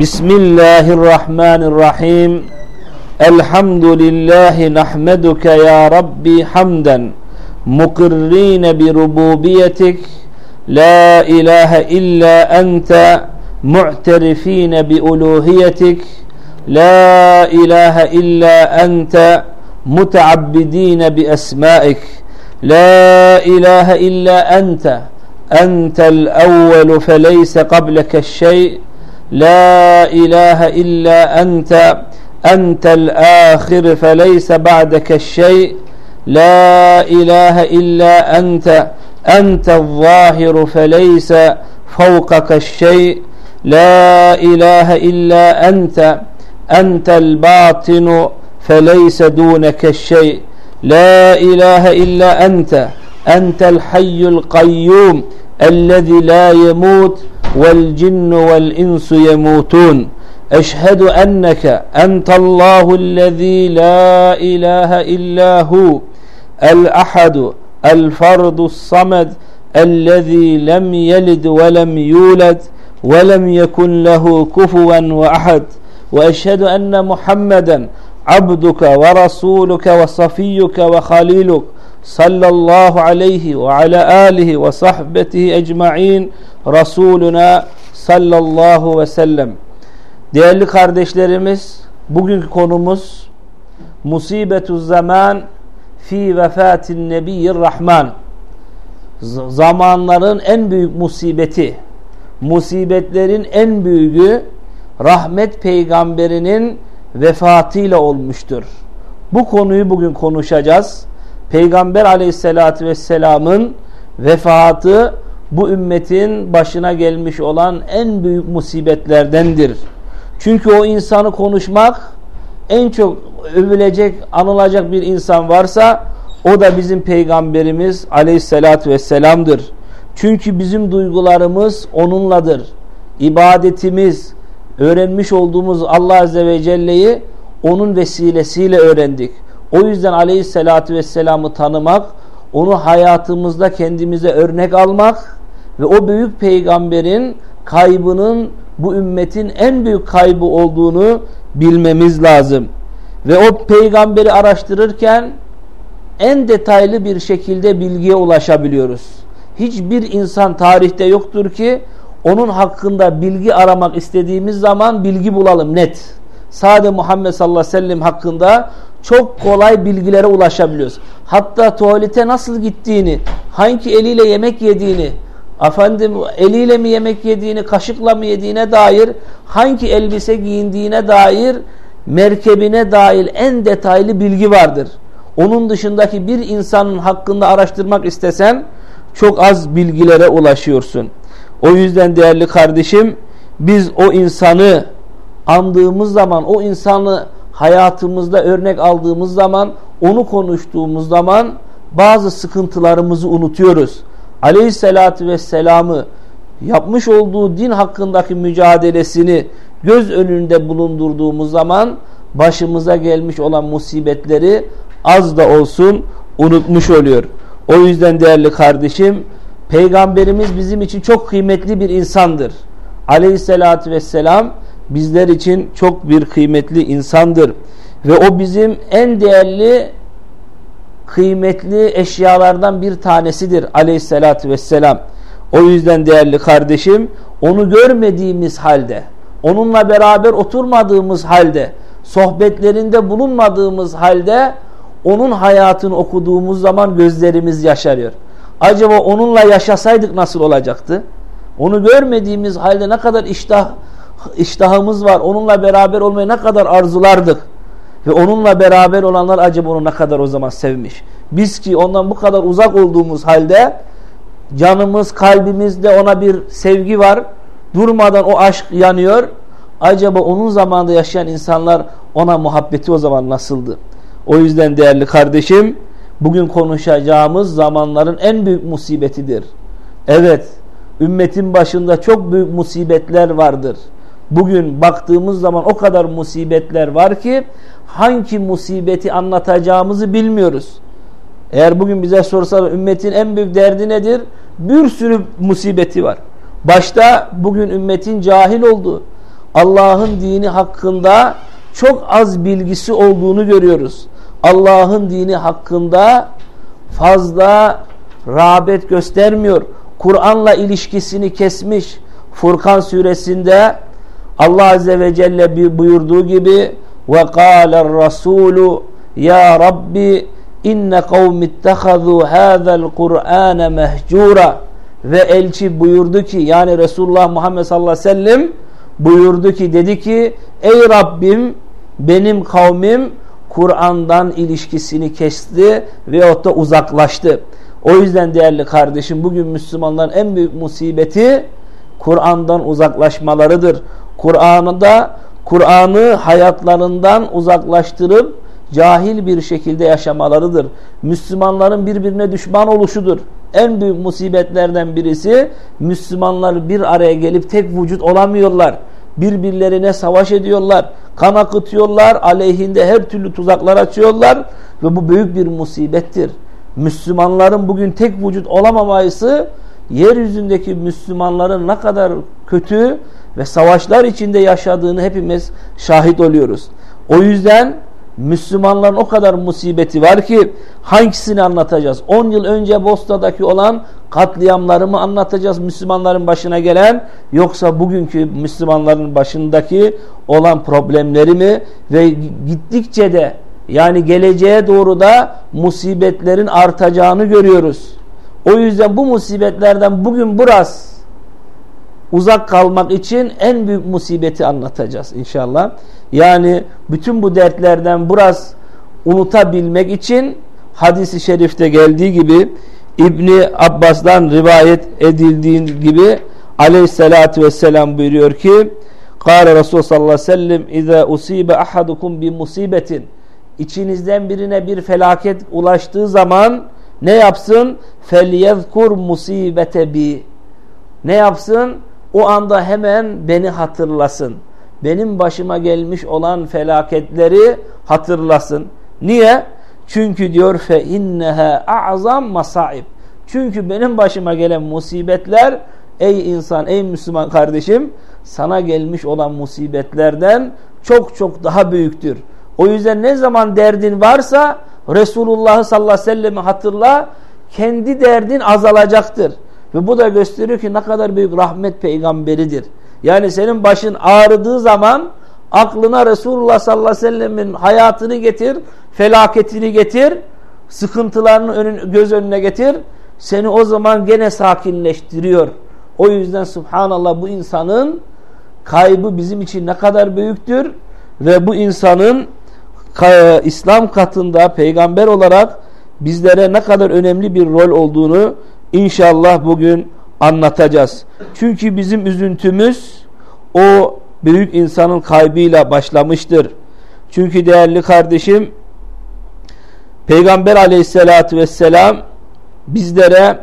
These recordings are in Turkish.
بسم الله الرحمن الرحيم الحمد لله نحمدك يا ربي حمدا مقرين بربوبيتك لا إله إلا أنت معترفين بألوهيتك لا إله إلا أنت متعبدين بأسمائك لا إله إلا أنت أنت الأول فليس قبلك الشيء لا إله إلا أنت أنت الآخر فليس بعدك الشيء لا إله إلا أنت أنت الظاهر فليس فوقك الشيء لا إله إلا أنت أنت الباطن فليس دونك الشيء لا إله إلا أنت أنت الحي القيوم الذي لا يموت. والجن والإنس يموتون. أشهد أنك أنت الله الذي لا إله إلا هو الأحد الفرد الصمد الذي لم يلد ولم يولد ولم يكن له كفوا وأحد. وأشهد أن محمدا عبدك ورسولك وصفيك وخليلك. صلى الله عليه وعلى آله وصحبته أجمعين Resuluna sallallahu ve sellem. Değerli kardeşlerimiz, bugünkü konumuz musibetü zaman fi vefatin nebiyyir rahman. Zamanların en büyük musibeti, musibetlerin en büyüğü rahmet peygamberinin vefatıyla olmuştur. Bu konuyu bugün konuşacağız. Peygamber aleyhissalatü vesselamın vefatı bu ümmetin başına gelmiş olan en büyük musibetlerdendir. Çünkü o insanı konuşmak en çok övülecek, anılacak bir insan varsa o da bizim peygamberimiz aleyhissalatü vesselamdır. Çünkü bizim duygularımız onunladır. İbadetimiz, öğrenmiş olduğumuz Allah Azze ve Celle'yi onun vesilesiyle öğrendik. O yüzden aleyhissalatü vesselam'ı tanımak, onu hayatımızda kendimize örnek almak ve o büyük peygamberin kaybının bu ümmetin en büyük kaybı olduğunu bilmemiz lazım. Ve o peygamberi araştırırken en detaylı bir şekilde bilgiye ulaşabiliyoruz. Hiçbir insan tarihte yoktur ki onun hakkında bilgi aramak istediğimiz zaman bilgi bulalım net. Sade Muhammed sallallahu aleyhi ve sellem hakkında çok kolay bilgilere ulaşabiliyoruz. Hatta tuvalete nasıl gittiğini, hangi eliyle yemek yediğini, efendim eliyle mi yemek yediğini, kaşıkla mı yediğine dair, hangi elbise giyindiğine dair, merkebine dair en detaylı bilgi vardır. Onun dışındaki bir insanın hakkında araştırmak istesen çok az bilgilere ulaşıyorsun. O yüzden değerli kardeşim biz o insanı andığımız zaman, o insanı hayatımızda örnek aldığımız zaman, onu konuştuğumuz zaman bazı sıkıntılarımızı unutuyoruz. Aleyhissalatü vesselam'ı yapmış olduğu din hakkındaki mücadelesini göz önünde bulundurduğumuz zaman başımıza gelmiş olan musibetleri az da olsun unutmuş oluyor. O yüzden değerli kardeşim Peygamberimiz bizim için çok kıymetli bir insandır. Aleyhissalatü vesselam bizler için çok bir kıymetli insandır. Ve o bizim en değerli kıymetli eşyalardan bir tanesidir aleyhissalatü vesselam. O yüzden değerli kardeşim onu görmediğimiz halde, onunla beraber oturmadığımız halde, sohbetlerinde bulunmadığımız halde onun hayatını okuduğumuz zaman gözlerimiz yaşarıyor. Acaba onunla yaşasaydık nasıl olacaktı? Onu görmediğimiz halde ne kadar iştah, iştahımız var. Onunla beraber olmayı ne kadar arzulardık. Ve onunla beraber olanlar acaba onu ne kadar o zaman sevmiş. Biz ki ondan bu kadar uzak olduğumuz halde canımız, kalbimizde ona bir sevgi var. Durmadan o aşk yanıyor. Acaba onun zamanında yaşayan insanlar ona muhabbeti o zaman nasıldı? O yüzden değerli kardeşim bugün konuşacağımız zamanların en büyük musibetidir. Evet, ümmetin başında çok büyük musibetler vardır. Bugün baktığımız zaman o kadar musibetler var ki hangi musibeti anlatacağımızı bilmiyoruz. Eğer bugün bize sorsalar ümmetin en büyük derdi nedir? Bir sürü musibeti var. Başta bugün ümmetin cahil olduğu, Allah'ın dini hakkında çok az bilgisi olduğunu görüyoruz. Allah'ın dini hakkında fazla rağbet göstermiyor. Kur'an'la ilişkisini kesmiş. Furkan suresinde Allah Azze ve Celle buyurduğu gibi ve kâler rasûlu ya Rabbi inne kavmi ittehazû hâzel Kur'âne mehcûra ve elçi buyurdu ki yani Resulullah Muhammed sallallahu aleyhi ve sellem buyurdu ki dedi ki ey Rabbim benim kavmim Kur'an'dan ilişkisini kesti ve o da uzaklaştı. O yüzden değerli kardeşim bugün Müslümanların en büyük musibeti Kur'an'dan uzaklaşmalarıdır. Kur'an'da Kur'an'ı hayatlarından uzaklaştırıp cahil bir şekilde yaşamalarıdır. Müslümanların birbirine düşman oluşudur. En büyük musibetlerden birisi Müslümanlar bir araya gelip tek vücut olamıyorlar. Birbirlerine savaş ediyorlar. Kan akıtıyorlar. Aleyhinde her türlü tuzaklar açıyorlar. Ve bu büyük bir musibettir. Müslümanların bugün tek vücut olamaması yeryüzündeki Müslümanların ne kadar kötü ve savaşlar içinde yaşadığını hepimiz şahit oluyoruz. O yüzden Müslümanların o kadar musibeti var ki hangisini anlatacağız? 10 yıl önce Bosna'daki olan katliamları mı anlatacağız Müslümanların başına gelen yoksa bugünkü Müslümanların başındaki olan problemleri mi ve gittikçe de yani geleceğe doğru da musibetlerin artacağını görüyoruz. O yüzden bu musibetlerden bugün biraz uzak kalmak için en büyük musibeti anlatacağız inşallah. Yani bütün bu dertlerden biraz unutabilmek için hadisi şerifte geldiği gibi İbni Abbas'dan rivayet edildiği gibi aleyhissalatü vesselam buyuruyor ki Kâle Resulullah sallallahu aleyhi ve sellem İzâ usibe ahadukum bi musibetin İçinizden birine bir felaket ulaştığı zaman ne yapsın? Felyezkur musibete bi Ne yapsın? O anda hemen beni hatırlasın. Benim başıma gelmiş olan felaketleri hatırlasın. Niye? Çünkü diyor fe inneha a'zam masaib. Çünkü benim başıma gelen musibetler ey insan ey Müslüman kardeşim sana gelmiş olan musibetlerden çok çok daha büyüktür. O yüzden ne zaman derdin varsa Resulullah sallallahu aleyhi ve sellem'i hatırla kendi derdin azalacaktır. Ve bu da gösteriyor ki ne kadar büyük rahmet peygamberidir. Yani senin başın ağrıdığı zaman aklına Resulullah sallallahu aleyhi ve sellemin hayatını getir, felaketini getir, sıkıntılarını önün, göz önüne getir. Seni o zaman gene sakinleştiriyor. O yüzden subhanallah bu insanın kaybı bizim için ne kadar büyüktür ve bu insanın İslam katında peygamber olarak bizlere ne kadar önemli bir rol olduğunu İnşallah bugün anlatacağız. Çünkü bizim üzüntümüz o büyük insanın kaybıyla başlamıştır. Çünkü değerli kardeşim Peygamber aleyhissalatü vesselam bizlere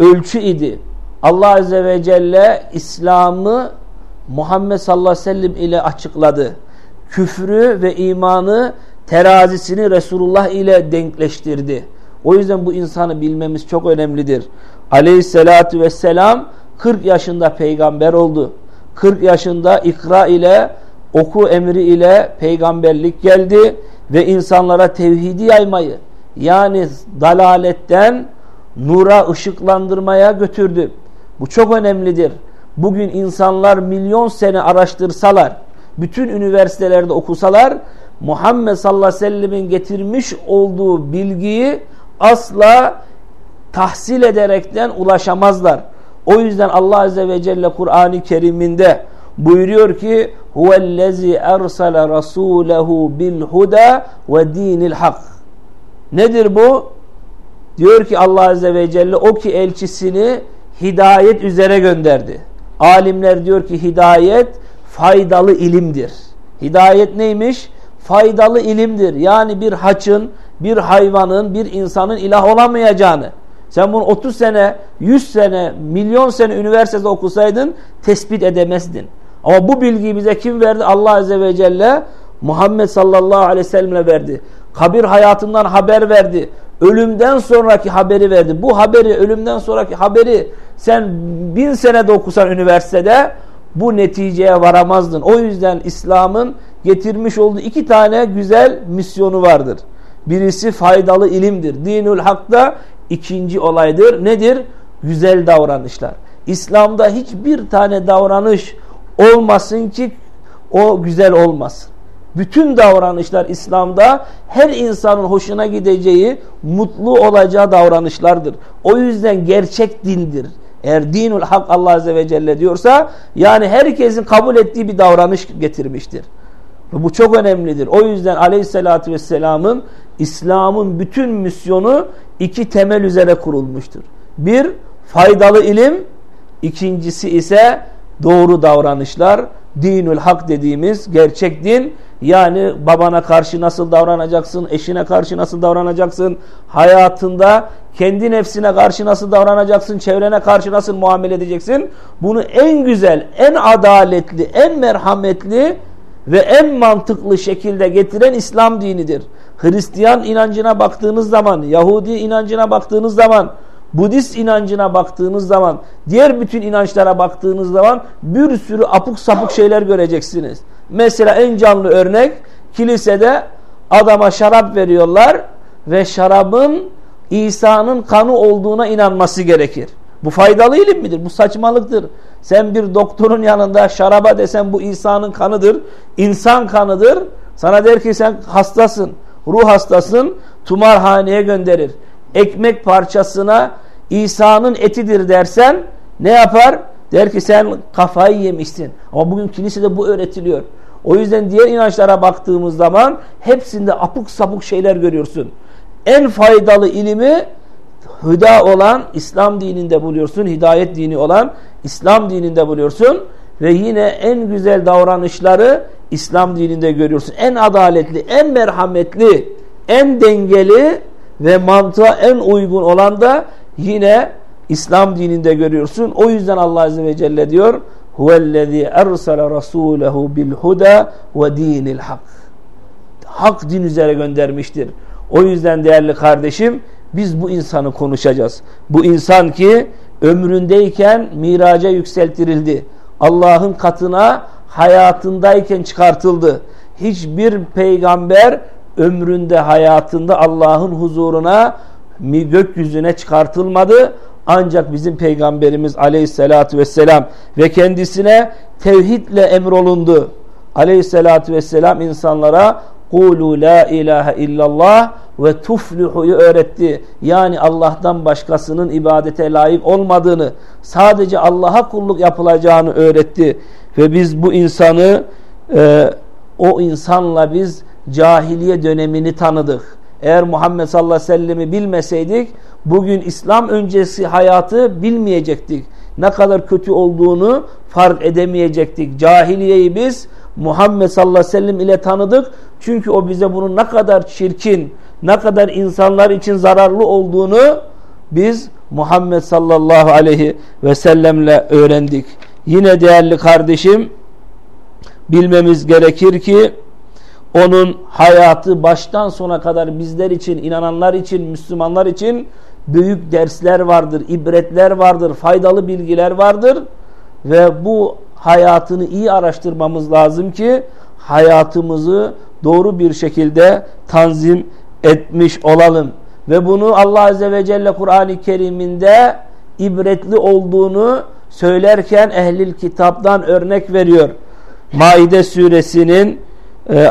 ölçü idi. Allah azze ve celle İslam'ı Muhammed sallallahu aleyhi ve sellem ile açıkladı. Küfrü ve imanı terazisini Resulullah ile denkleştirdi. O yüzden bu insanı bilmemiz çok önemlidir. Aleyhissalatü vesselam 40 yaşında peygamber oldu. 40 yaşında ikra ile oku emri ile peygamberlik geldi ve insanlara tevhidi yaymayı yani dalaletten nura ışıklandırmaya götürdü. Bu çok önemlidir. Bugün insanlar milyon sene araştırsalar, bütün üniversitelerde okusalar Muhammed sallallahu aleyhi ve sellemin getirmiş olduğu bilgiyi asla tahsil ederekten ulaşamazlar. O yüzden Allah Azze ve Celle Kur'an-ı Kerim'inde buyuruyor ki huvellezi ersale rasulehu bil huda ve dinil hak. Nedir bu? Diyor ki Allah Azze ve Celle o ki elçisini hidayet üzere gönderdi. Alimler diyor ki hidayet faydalı ilimdir. Hidayet neymiş? Faydalı ilimdir. Yani bir haçın, bir hayvanın, bir insanın ilah olamayacağını. Sen bunu 30 sene, 100 sene, milyon sene üniversitede okusaydın tespit edemezdin. Ama bu bilgiyi bize kim verdi? Allah Azze ve Celle Muhammed sallallahu aleyhi ve sellem'e verdi. Kabir hayatından haber verdi. Ölümden sonraki haberi verdi. Bu haberi, ölümden sonraki haberi sen bin sene de okusan üniversitede bu neticeye varamazdın. O yüzden İslam'ın getirmiş olduğu iki tane güzel misyonu vardır. Birisi faydalı ilimdir. Dinül Hak'ta ikinci olaydır. Nedir? Güzel davranışlar. İslam'da hiçbir tane davranış olmasın ki o güzel olmasın. Bütün davranışlar İslam'da her insanın hoşuna gideceği, mutlu olacağı davranışlardır. O yüzden gerçek dindir. Eğer dinul hak Allah Azze ve Celle diyorsa yani herkesin kabul ettiği bir davranış getirmiştir. Bu çok önemlidir. O yüzden Aleyhisselatü Vesselam'ın İslam'ın bütün misyonu iki temel üzere kurulmuştur. Bir, faydalı ilim. ikincisi ise doğru davranışlar. Dinül hak dediğimiz gerçek din yani babana karşı nasıl davranacaksın, eşine karşı nasıl davranacaksın, hayatında kendi nefsine karşı nasıl davranacaksın, çevrene karşı nasıl muamele edeceksin. Bunu en güzel, en adaletli, en merhametli ve en mantıklı şekilde getiren İslam dinidir. Hristiyan inancına baktığınız zaman, Yahudi inancına baktığınız zaman, Budist inancına baktığınız zaman, diğer bütün inançlara baktığınız zaman bir sürü apuk sapık şeyler göreceksiniz. Mesela en canlı örnek kilisede adama şarap veriyorlar ve şarabın İsa'nın kanı olduğuna inanması gerekir. Bu faydalı ilim midir? Bu saçmalıktır. Sen bir doktorun yanında şaraba desen bu İsa'nın kanıdır, insan kanıdır. Sana der ki sen hastasın, ruh hastasın, tumarhaneye gönderir. Ekmek parçasına İsa'nın etidir dersen ne yapar? Der ki sen kafayı yemişsin. Ama bugün kilisede bu öğretiliyor. O yüzden diğer inançlara baktığımız zaman hepsinde apuk sapuk şeyler görüyorsun. En faydalı ilimi hüda olan İslam dininde buluyorsun. Hidayet dini olan İslam dininde buluyorsun. Ve yine en güzel davranışları İslam dininde görüyorsun. En adaletli, en merhametli, en dengeli ve mantığa en uygun olan da yine İslam dininde görüyorsun. O yüzden Allah Azze ve Celle diyor huvellezî ersele rasûlehu bil huda ve dinil hak. Hak din üzere göndermiştir. O yüzden değerli kardeşim biz bu insanı konuşacağız. Bu insan ki ömründeyken miraca yükseltirildi. Allah'ın katına hayatındayken çıkartıldı. Hiçbir peygamber ömründe hayatında Allah'ın huzuruna gökyüzüne çıkartılmadı. Ancak bizim peygamberimiz aleyhissalatü vesselam ve kendisine tevhidle emrolundu. Aleyhissalatü vesselam insanlara Kulu la ilahe illallah ve tuflihu'yu öğretti. Yani Allah'tan başkasının ibadete layık olmadığını, sadece Allah'a kulluk yapılacağını öğretti. Ve biz bu insanı, e, o insanla biz cahiliye dönemini tanıdık. Eğer Muhammed sallallahu aleyhi ve sellem'i bilmeseydik bugün İslam öncesi hayatı bilmeyecektik. Ne kadar kötü olduğunu fark edemeyecektik. Cahiliyeyi biz Muhammed sallallahu aleyhi ve sellem ile tanıdık. Çünkü o bize bunun ne kadar çirkin, ne kadar insanlar için zararlı olduğunu biz Muhammed sallallahu aleyhi ve sellemle öğrendik. Yine değerli kardeşim bilmemiz gerekir ki onun hayatı baştan sona kadar bizler için, inananlar için, Müslümanlar için büyük dersler vardır, ibretler vardır, faydalı bilgiler vardır. Ve bu hayatını iyi araştırmamız lazım ki hayatımızı doğru bir şekilde tanzim etmiş olalım. Ve bunu Allah Azze ve Celle Kur'an-ı Kerim'inde ibretli olduğunu söylerken ehlil kitaptan örnek veriyor. Maide suresinin e, e,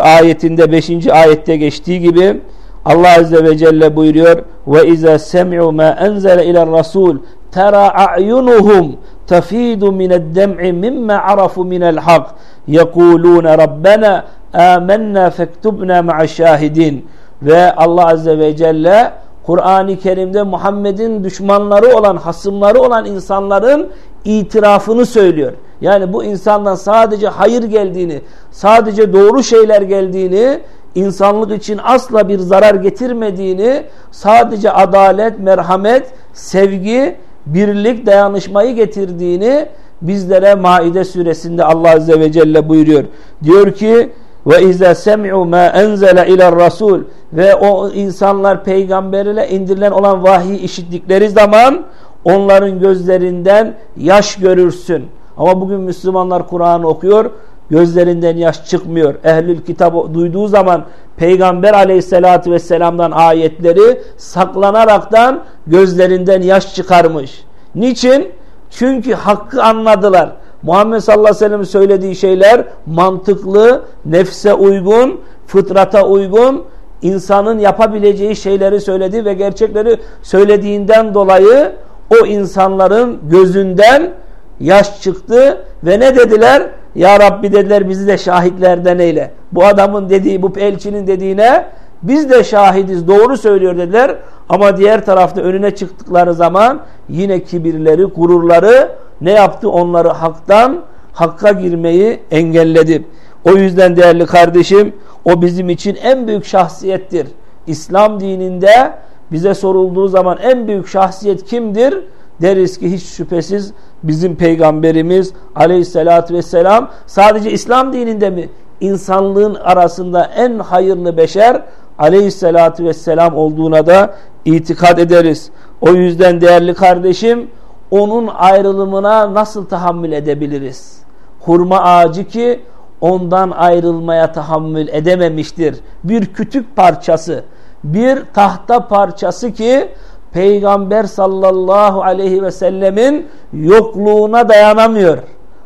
ayetinde 5. ayette geçtiği gibi Allah Azze ve Celle buyuruyor ve iza semi'u ma enzele ila rasul tera a'yunuhum tafidu mined dem'i mimma arafu minel hak yekulun rabbena amennâ fektubna ma'aşşahidin ve Allah Azze ve Celle Kur'an-ı Kerim'de Muhammed'in düşmanları olan, hasımları olan insanların itirafını söylüyor. Yani bu insandan sadece hayır geldiğini, sadece doğru şeyler geldiğini, insanlık için asla bir zarar getirmediğini, sadece adalet, merhamet, sevgi, birlik, dayanışmayı getirdiğini bizlere Maide suresinde Allah Azze ve Celle buyuruyor. Diyor ki ve izâ sem'u mâ enzele iler rasul ve o insanlar peygamberle indirilen olan vahiy işittikleri zaman onların gözlerinden yaş görürsün. Ama bugün Müslümanlar Kur'an okuyor, gözlerinden yaş çıkmıyor. Ehlül kitap duyduğu zaman Peygamber aleyhissalatü vesselam'dan ayetleri saklanaraktan gözlerinden yaş çıkarmış. Niçin? Çünkü hakkı anladılar. Muhammed sallallahu aleyhi ve sellem söylediği şeyler mantıklı, nefse uygun, fıtrata uygun, insanın yapabileceği şeyleri söyledi ve gerçekleri söylediğinden dolayı o insanların gözünden yaş çıktı ve ne dediler? Ya Rabbi dediler bizi de şahitlerden eyle. Bu adamın dediği, bu elçinin dediğine biz de şahidiz, doğru söylüyor dediler. Ama diğer tarafta önüne çıktıkları zaman yine kibirleri, gururları ne yaptı? Onları haktan, hakka girmeyi engelledi. O yüzden değerli kardeşim, o bizim için en büyük şahsiyettir. İslam dininde bize sorulduğu zaman en büyük şahsiyet kimdir? Deriz ki hiç şüphesiz bizim peygamberimiz aleyhissalatü vesselam sadece İslam dininde mi? insanlığın arasında en hayırlı beşer aleyhissalatü vesselam olduğuna da itikad ederiz. O yüzden değerli kardeşim onun ayrılımına nasıl tahammül edebiliriz? Hurma ağacı ki ondan ayrılmaya tahammül edememiştir. Bir kütük parçası, bir tahta parçası ki Peygamber sallallahu aleyhi ve sellemin yokluğuna dayanamıyor.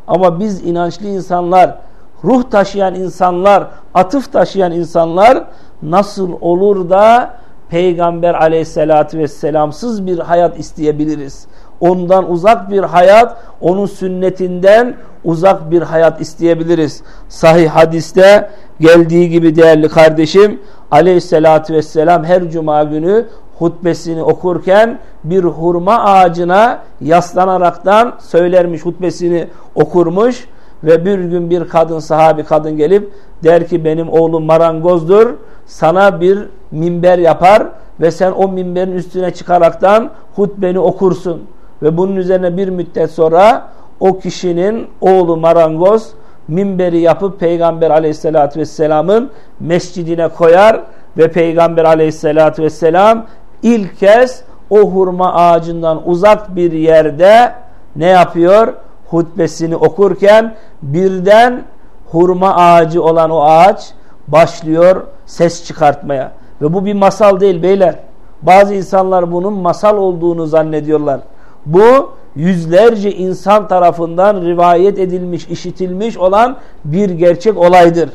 Ama biz inançlı insanlar, ruh taşıyan insanlar, atıf taşıyan insanlar nasıl olur da Peygamber aleyhissalatü vesselamsız bir hayat isteyebiliriz? Ondan uzak bir hayat, onun sünnetinden uzak bir hayat isteyebiliriz. Sahih hadiste geldiği gibi değerli kardeşim aleyhissalatü vesselam her cuma günü hutbesini okurken bir hurma ağacına yaslanaraktan söylermiş hutbesini okurmuş ve bir gün bir kadın sahabi kadın gelip der ki benim oğlum marangozdur sana bir minber yapar ve sen o minberin üstüne çıkaraktan hutbeni okursun ve bunun üzerine bir müddet sonra o kişinin oğlu marangoz minberi yapıp Peygamber aleyhissalatü vesselamın mescidine koyar ve Peygamber aleyhissalatü vesselam ilk kez o hurma ağacından uzak bir yerde ne yapıyor? Hutbesini okurken birden hurma ağacı olan o ağaç başlıyor ses çıkartmaya. Ve bu bir masal değil beyler. Bazı insanlar bunun masal olduğunu zannediyorlar. Bu yüzlerce insan tarafından rivayet edilmiş, işitilmiş olan bir gerçek olaydır.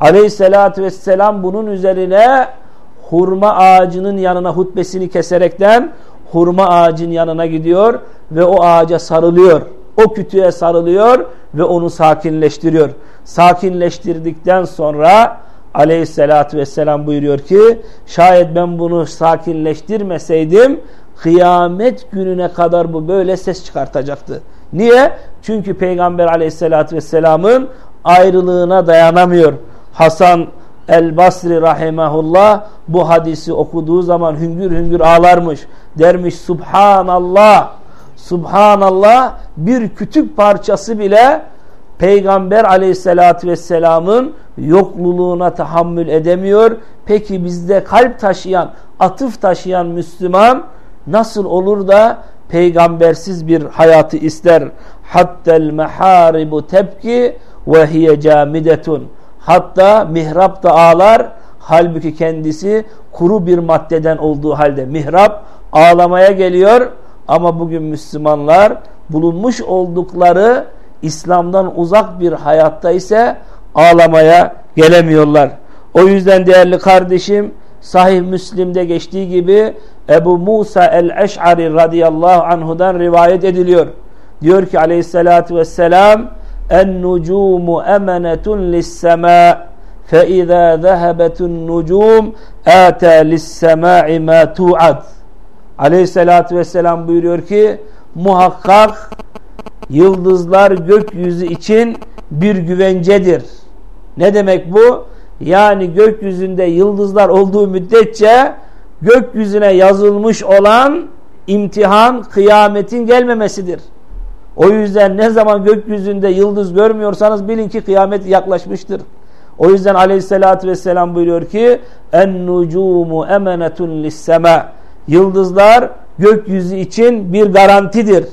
Aleyhissalatü vesselam bunun üzerine hurma ağacının yanına hutbesini keserekten hurma ağacın yanına gidiyor ve o ağaca sarılıyor. O kütüğe sarılıyor ve onu sakinleştiriyor. Sakinleştirdikten sonra aleyhissalatü vesselam buyuruyor ki şayet ben bunu sakinleştirmeseydim kıyamet gününe kadar bu böyle ses çıkartacaktı. Niye? Çünkü Peygamber aleyhissalatü vesselamın ayrılığına dayanamıyor. Hasan El Basri rahimahullah bu hadisi okuduğu zaman hüngür hüngür ağlarmış. Dermiş Subhanallah. Subhanallah bir kütük parçası bile Peygamber aleyhissalatü vesselamın yokluluğuna tahammül edemiyor. Peki bizde kalp taşıyan, atıf taşıyan Müslüman nasıl olur da peygambersiz bir hayatı ister? Hattel meharibu tebki ve hiye camidetun. Hatta mihrap da ağlar. Halbuki kendisi kuru bir maddeden olduğu halde mihrap ağlamaya geliyor. Ama bugün Müslümanlar bulunmuş oldukları İslam'dan uzak bir hayatta ise ağlamaya gelemiyorlar. O yüzden değerli kardeşim Sahih Müslim'de geçtiği gibi Ebu Musa el-Eş'ari radıyallahu anhudan rivayet ediliyor. Diyor ki aleyhissalatü vesselam En-nucumu emenetun lissemâ fe izâ zehebetun nucum âtâ lissemâ'i mâ tu'ad Aleyhissalatü vesselam buyuruyor ki muhakkak yıldızlar gökyüzü için bir güvencedir. Ne demek bu? Yani gökyüzünde yıldızlar olduğu müddetçe gökyüzüne yazılmış olan imtihan kıyametin gelmemesidir. O yüzden ne zaman gökyüzünde yıldız görmüyorsanız bilin ki kıyamet yaklaşmıştır. O yüzden aleyhissalatü vesselam buyuruyor ki en nucumu emenetun lissema yıldızlar gökyüzü için bir garantidir.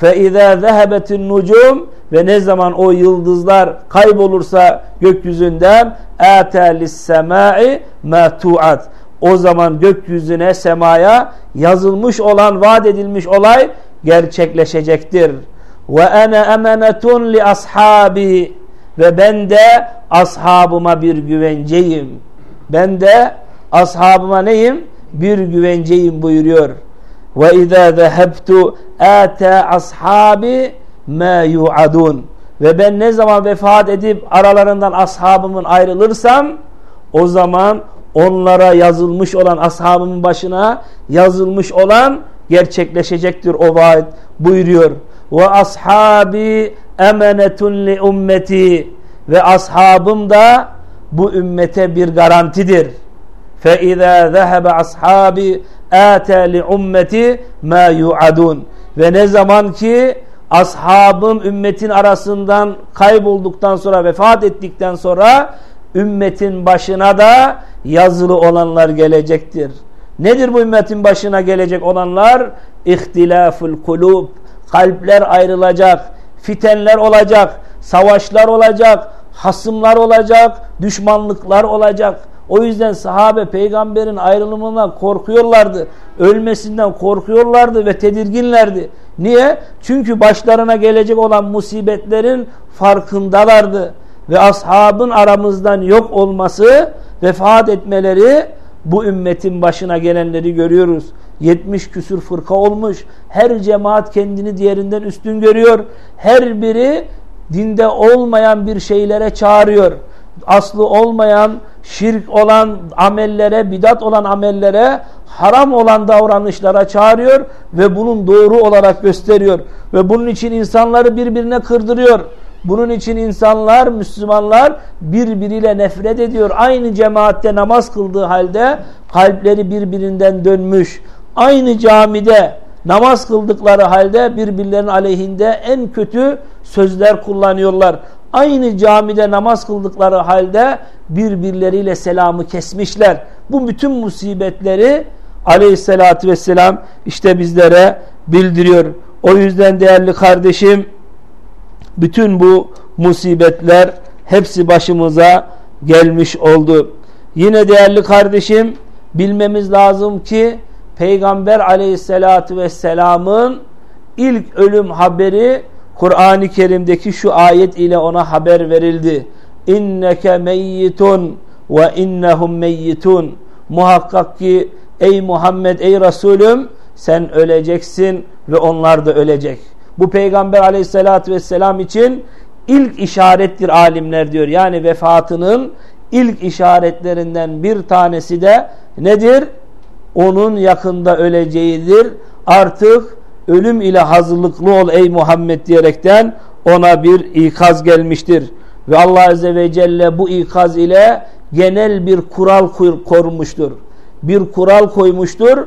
فَاِذَا ذَهَبَتِ النُّجُومِ Ve ne zaman o yıldızlar kaybolursa gökyüzünden اَتَى لِلسَّمَاءِ مَا تُعَدْ O zaman gökyüzüne, semaya yazılmış olan, vaat edilmiş olay gerçekleşecektir. وَاَنَا اَمَنَةٌ لِأَصْحَابِهِ Ve ben de ashabıma bir güvenceyim. Ben de ashabıma neyim? Bir güvenceyim buyuruyor. Ve izâ zehebtu âtâ ashabi mâ yu'adun. Ve ben ne zaman vefat edip aralarından ashabımın ayrılırsam o zaman onlara yazılmış olan ashabımın başına yazılmış olan gerçekleşecektir o vaat buyuruyor. Ve ashabi emenetun li ümmeti ve ashabım da bu ümmete bir garantidir. İzâ zehebe ashabi li ummeti mâ yu'adun. Ve ne zaman ki ashabım ümmetin arasından kaybolduktan sonra vefat ettikten sonra ümmetin başına da yazılı olanlar gelecektir. Nedir bu ümmetin başına gelecek olanlar? İhtilaful kulub. Kalpler ayrılacak, fitenler olacak, savaşlar olacak, hasımlar olacak, düşmanlıklar olacak. O yüzden sahabe peygamberin ayrılımından korkuyorlardı. Ölmesinden korkuyorlardı ve tedirginlerdi. Niye? Çünkü başlarına gelecek olan musibetlerin farkındalardı. Ve ashabın aramızdan yok olması, vefat etmeleri bu ümmetin başına gelenleri görüyoruz. 70 küsür fırka olmuş. Her cemaat kendini diğerinden üstün görüyor. Her biri dinde olmayan bir şeylere çağırıyor. Aslı olmayan, şirk olan amellere, bidat olan amellere, haram olan davranışlara çağırıyor ve bunun doğru olarak gösteriyor. Ve bunun için insanları birbirine kırdırıyor. Bunun için insanlar, Müslümanlar birbiriyle nefret ediyor. Aynı cemaatte namaz kıldığı halde kalpleri birbirinden dönmüş. Aynı camide namaz kıldıkları halde birbirlerinin aleyhinde en kötü sözler kullanıyorlar. Aynı camide namaz kıldıkları halde birbirleriyle selamı kesmişler. Bu bütün musibetleri aleyhissalatü vesselam işte bizlere bildiriyor. O yüzden değerli kardeşim bütün bu musibetler hepsi başımıza gelmiş oldu. Yine değerli kardeşim bilmemiz lazım ki Peygamber aleyhissalatü vesselamın ilk ölüm haberi Kur'an-ı Kerim'deki şu ayet ile ona haber verildi. İnneke meyyitun ve innehum meyyitun. Muhakkak ki ey Muhammed ey Resulüm sen öleceksin ve onlar da ölecek. Bu Peygamber aleyhissalatü vesselam için ilk işarettir alimler diyor. Yani vefatının ilk işaretlerinden bir tanesi de nedir? Onun yakında öleceğidir. Artık ölüm ile hazırlıklı ol ey Muhammed diyerekten ona bir ikaz gelmiştir. Ve Allah Azze ve Celle bu ikaz ile genel bir kural korumuştur. Bir kural koymuştur.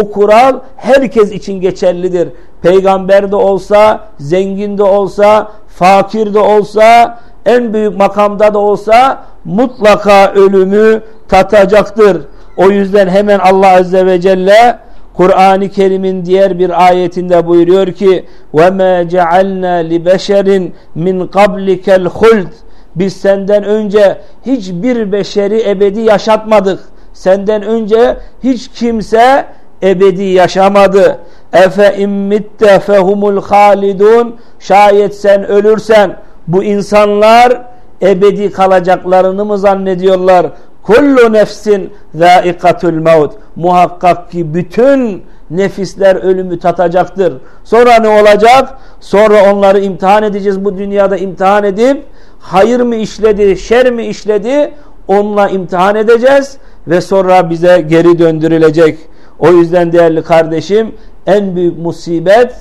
O kural herkes için geçerlidir. Peygamber de olsa, zengin de olsa, fakir de olsa, en büyük makamda da olsa mutlaka ölümü tatacaktır. O yüzden hemen Allah Azze ve Celle Kur'an-ı Kerim'in diğer bir ayetinde buyuruyor ki وَمَا جَعَلْنَا لِبَشَرٍ مِنْ قَبْلِكَ الْخُلْدِ Biz senden önce hiçbir beşeri ebedi yaşatmadık. Senden önce hiç kimse ebedi yaşamadı. Efe immitte fehumul halidun şayet sen ölürsen bu insanlar ebedi kalacaklarını mı zannediyorlar? Kullu nefsin zâikatul mevt. Muhakkak ki bütün nefisler ölümü tatacaktır. Sonra ne olacak? Sonra onları imtihan edeceğiz bu dünyada imtihan edip hayır mı işledi, şer mi işledi onunla imtihan edeceğiz ve sonra bize geri döndürülecek. O yüzden değerli kardeşim en büyük musibet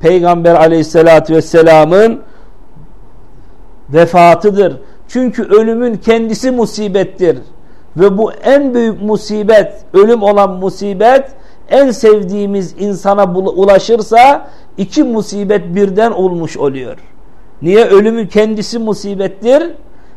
Peygamber aleyhissalatü vesselamın vefatıdır. Çünkü ölümün kendisi musibettir. Ve bu en büyük musibet, ölüm olan musibet en sevdiğimiz insana ulaşırsa iki musibet birden olmuş oluyor. Niye? Ölümün kendisi musibettir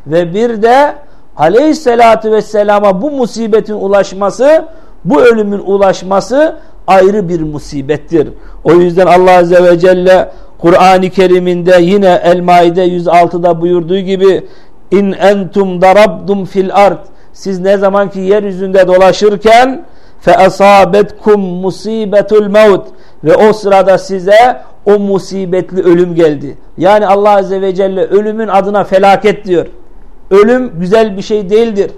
ve bir de aleyhissalatü vesselama bu musibetin ulaşması, bu ölümün ulaşması ayrı bir musibettir. O yüzden Allah Azze ve Celle Kur'an-ı Kerim'inde yine El-Maide 106'da buyurduğu gibi in entum darabdum fil ard siz ne zaman ki yeryüzünde dolaşırken fe asabetkum musibetul maut ve o sırada size o musibetli ölüm geldi. Yani Allah Azze ve Celle ölümün adına felaket diyor. Ölüm güzel bir şey değildir.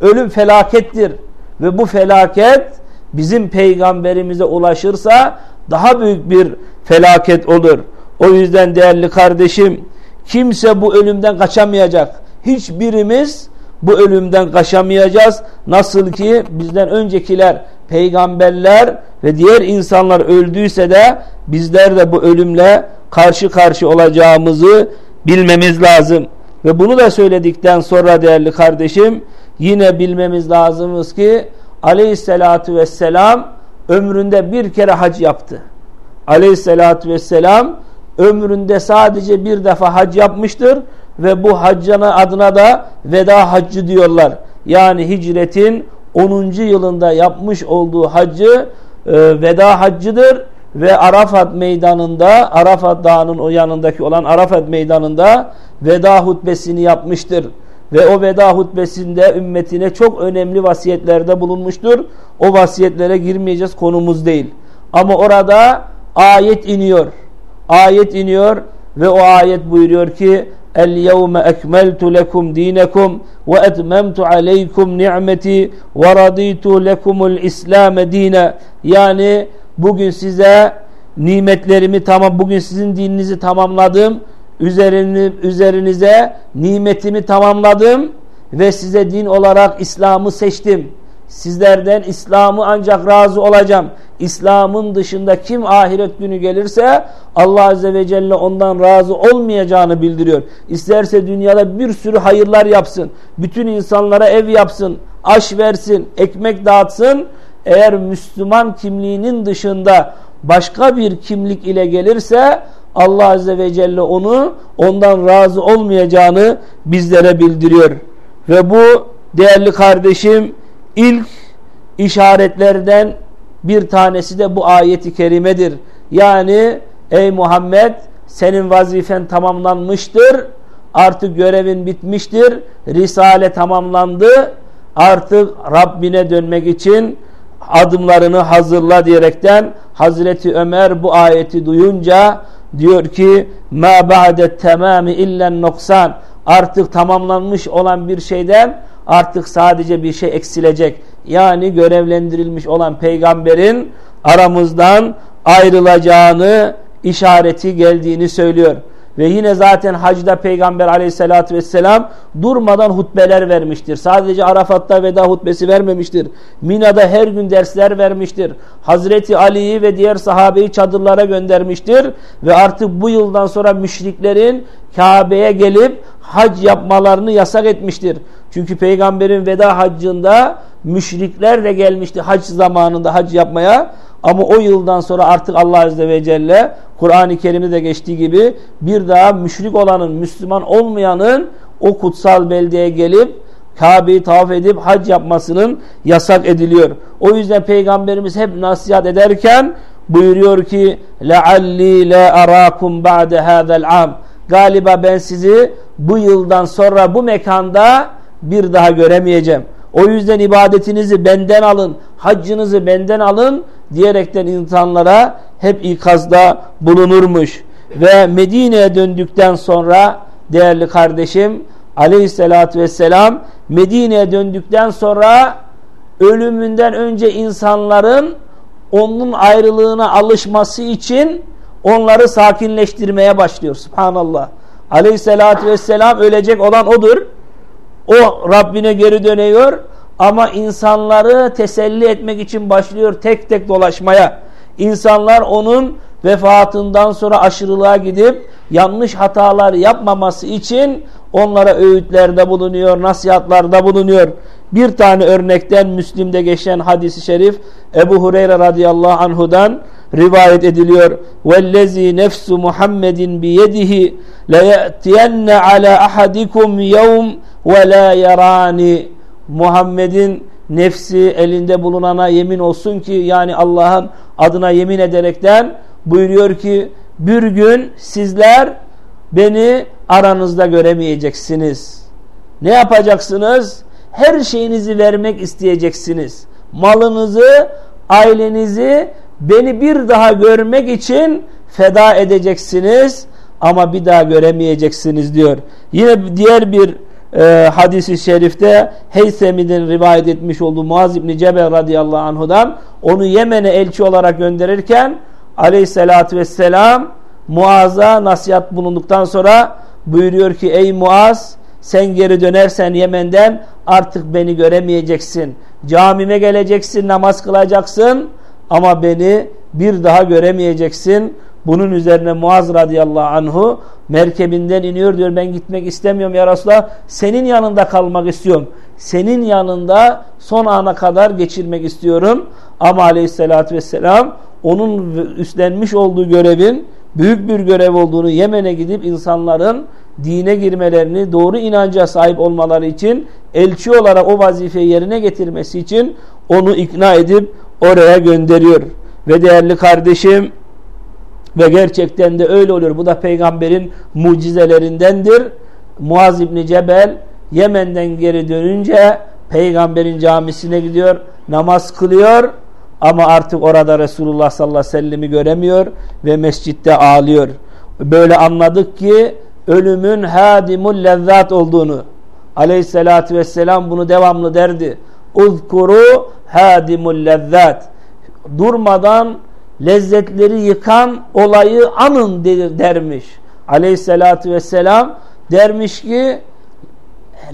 Ölüm felakettir. Ve bu felaket bizim peygamberimize ulaşırsa daha büyük bir felaket olur. O yüzden değerli kardeşim kimse bu ölümden kaçamayacak. Hiçbirimiz bu ölümden kaçamayacağız. Nasıl ki bizden öncekiler peygamberler ve diğer insanlar öldüyse de bizler de bu ölümle karşı karşı olacağımızı bilmemiz lazım. Ve bunu da söyledikten sonra değerli kardeşim yine bilmemiz lazımız ki aleyhissalatu vesselam ömründe bir kere hac yaptı. Aleyhissalatu vesselam ömründe sadece bir defa hac yapmıştır ve bu haccana adına da veda haccı diyorlar. Yani hicretin 10. yılında yapmış olduğu haccı e, veda haccıdır ve Arafat meydanında Arafat dağının o yanındaki olan Arafat meydanında veda hutbesini yapmıştır. Ve o veda hutbesinde ümmetine çok önemli vasiyetlerde bulunmuştur. O vasiyetlere girmeyeceğiz konumuz değil. Ama orada ayet iniyor. Ayet iniyor ve o ayet buyuruyor ki Lekum dinekum ve etmemtu aleykum ni'meti ve raditu lekumul İslam dine. Yani bugün size nimetlerimi tamam bugün sizin dininizi tamamladım. Üzerini, üzerinize nimetimi tamamladım ve size din olarak İslam'ı seçtim. Sizlerden İslam'ı ancak razı olacağım. İslam'ın dışında kim ahiret günü gelirse Allah Azze ve Celle ondan razı olmayacağını bildiriyor. İsterse dünyada bir sürü hayırlar yapsın. Bütün insanlara ev yapsın, aş versin, ekmek dağıtsın. Eğer Müslüman kimliğinin dışında başka bir kimlik ile gelirse Allah Azze ve Celle onu ondan razı olmayacağını bizlere bildiriyor. Ve bu değerli kardeşim ilk işaretlerden bir tanesi de bu ayeti kerimedir. Yani ey Muhammed senin vazifen tamamlanmıştır. Artık görevin bitmiştir. Risale tamamlandı. Artık Rabbine dönmek için adımlarını hazırla diyerekten Hazreti Ömer bu ayeti duyunca diyor ki ma ba'de tamami illen noksan artık tamamlanmış olan bir şeyden artık sadece bir şey eksilecek. Yani görevlendirilmiş olan peygamberin aramızdan ayrılacağını işareti geldiğini söylüyor. Ve yine zaten hacda peygamber aleyhissalatü vesselam durmadan hutbeler vermiştir. Sadece Arafat'ta veda hutbesi vermemiştir. Mina'da her gün dersler vermiştir. Hazreti Ali'yi ve diğer sahabeyi çadırlara göndermiştir. Ve artık bu yıldan sonra müşriklerin Kabe'ye gelip hac yapmalarını yasak etmiştir. Çünkü peygamberin veda haccında müşrikler de gelmişti hac zamanında hac yapmaya. Ama o yıldan sonra artık Allah Azze ve Celle Kur'an-ı Kerim'de de geçtiği gibi bir daha müşrik olanın, Müslüman olmayanın o kutsal beldeye gelip Kabe'yi tavaf edip hac yapmasının yasak ediliyor. O yüzden Peygamberimiz hep nasihat ederken buyuruyor ki لَعَلِّي لَا أَرَاكُمْ بَعْدَ هَذَا الْعَامِ Galiba ben sizi bu yıldan sonra bu mekanda bir daha göremeyeceğim. O yüzden ibadetinizi benden alın, haccınızı benden alın diyerekten insanlara hep ikazda bulunurmuş. Ve Medine'ye döndükten sonra değerli kardeşim aleyhissalatü vesselam Medine'ye döndükten sonra ölümünden önce insanların onun ayrılığına alışması için onları sakinleştirmeye başlıyor. Subhanallah. Aleyhissalatü vesselam ölecek olan odur. O Rabbine geri dönüyor ama insanları teselli etmek için başlıyor tek tek dolaşmaya. İnsanlar onun vefatından sonra aşırılığa gidip yanlış hatalar yapmaması için onlara öğütlerde bulunuyor, nasihatlarda bulunuyor. Bir tane örnekten Müslim'de geçen hadisi şerif Ebu Hureyre radıyallahu anhudan rivayet ediliyor. Vellezî nefsu Muhammedin biyedihi leyetiyenne ala ahadikum yevm ve la yerani Muhammed'in nefsi elinde bulunana yemin olsun ki yani Allah'ın adına yemin ederekten buyuruyor ki bir gün sizler beni aranızda göremeyeceksiniz. Ne yapacaksınız? Her şeyinizi vermek isteyeceksiniz. Malınızı, ailenizi beni bir daha görmek için feda edeceksiniz ama bir daha göremeyeceksiniz diyor. Yine diğer bir e, hadisi şerifte Heysemi'nin rivayet etmiş olduğu Muaz İbni Cebel radıyallahu anhudan onu Yemen'e elçi olarak gönderirken aleyhissalatü vesselam Muaz'a nasihat bulunduktan sonra buyuruyor ki ey Muaz sen geri dönersen Yemen'den artık beni göremeyeceksin. Camime geleceksin, namaz kılacaksın ama beni bir daha göremeyeceksin. Bunun üzerine Muaz radıyallahu anhu merkebinden iniyor diyor ben gitmek istemiyorum ya Resulallah senin yanında kalmak istiyorum. Senin yanında son ana kadar geçirmek istiyorum. Ama aleyhissalatü vesselam onun üstlenmiş olduğu görevin büyük bir görev olduğunu Yemen'e gidip insanların dine girmelerini, doğru inanca sahip olmaları için elçi olarak o vazifeyi yerine getirmesi için onu ikna edip oraya gönderiyor. Ve değerli kardeşim ve gerçekten de öyle oluyor. Bu da peygamberin mucizelerindendir. Muaz İbni Cebel Yemen'den geri dönünce peygamberin camisine gidiyor, namaz kılıyor ama artık orada Resulullah sallallahu aleyhi ve sellem'i göremiyor ve mescitte ağlıyor. Böyle anladık ki ölümün hadimul lezzat olduğunu aleyhissalatü vesselam bunu devamlı derdi. Uzkuru hadimul lezzat durmadan lezzetleri yıkan olayı anın dermiş. Aleyhissalatü vesselam dermiş ki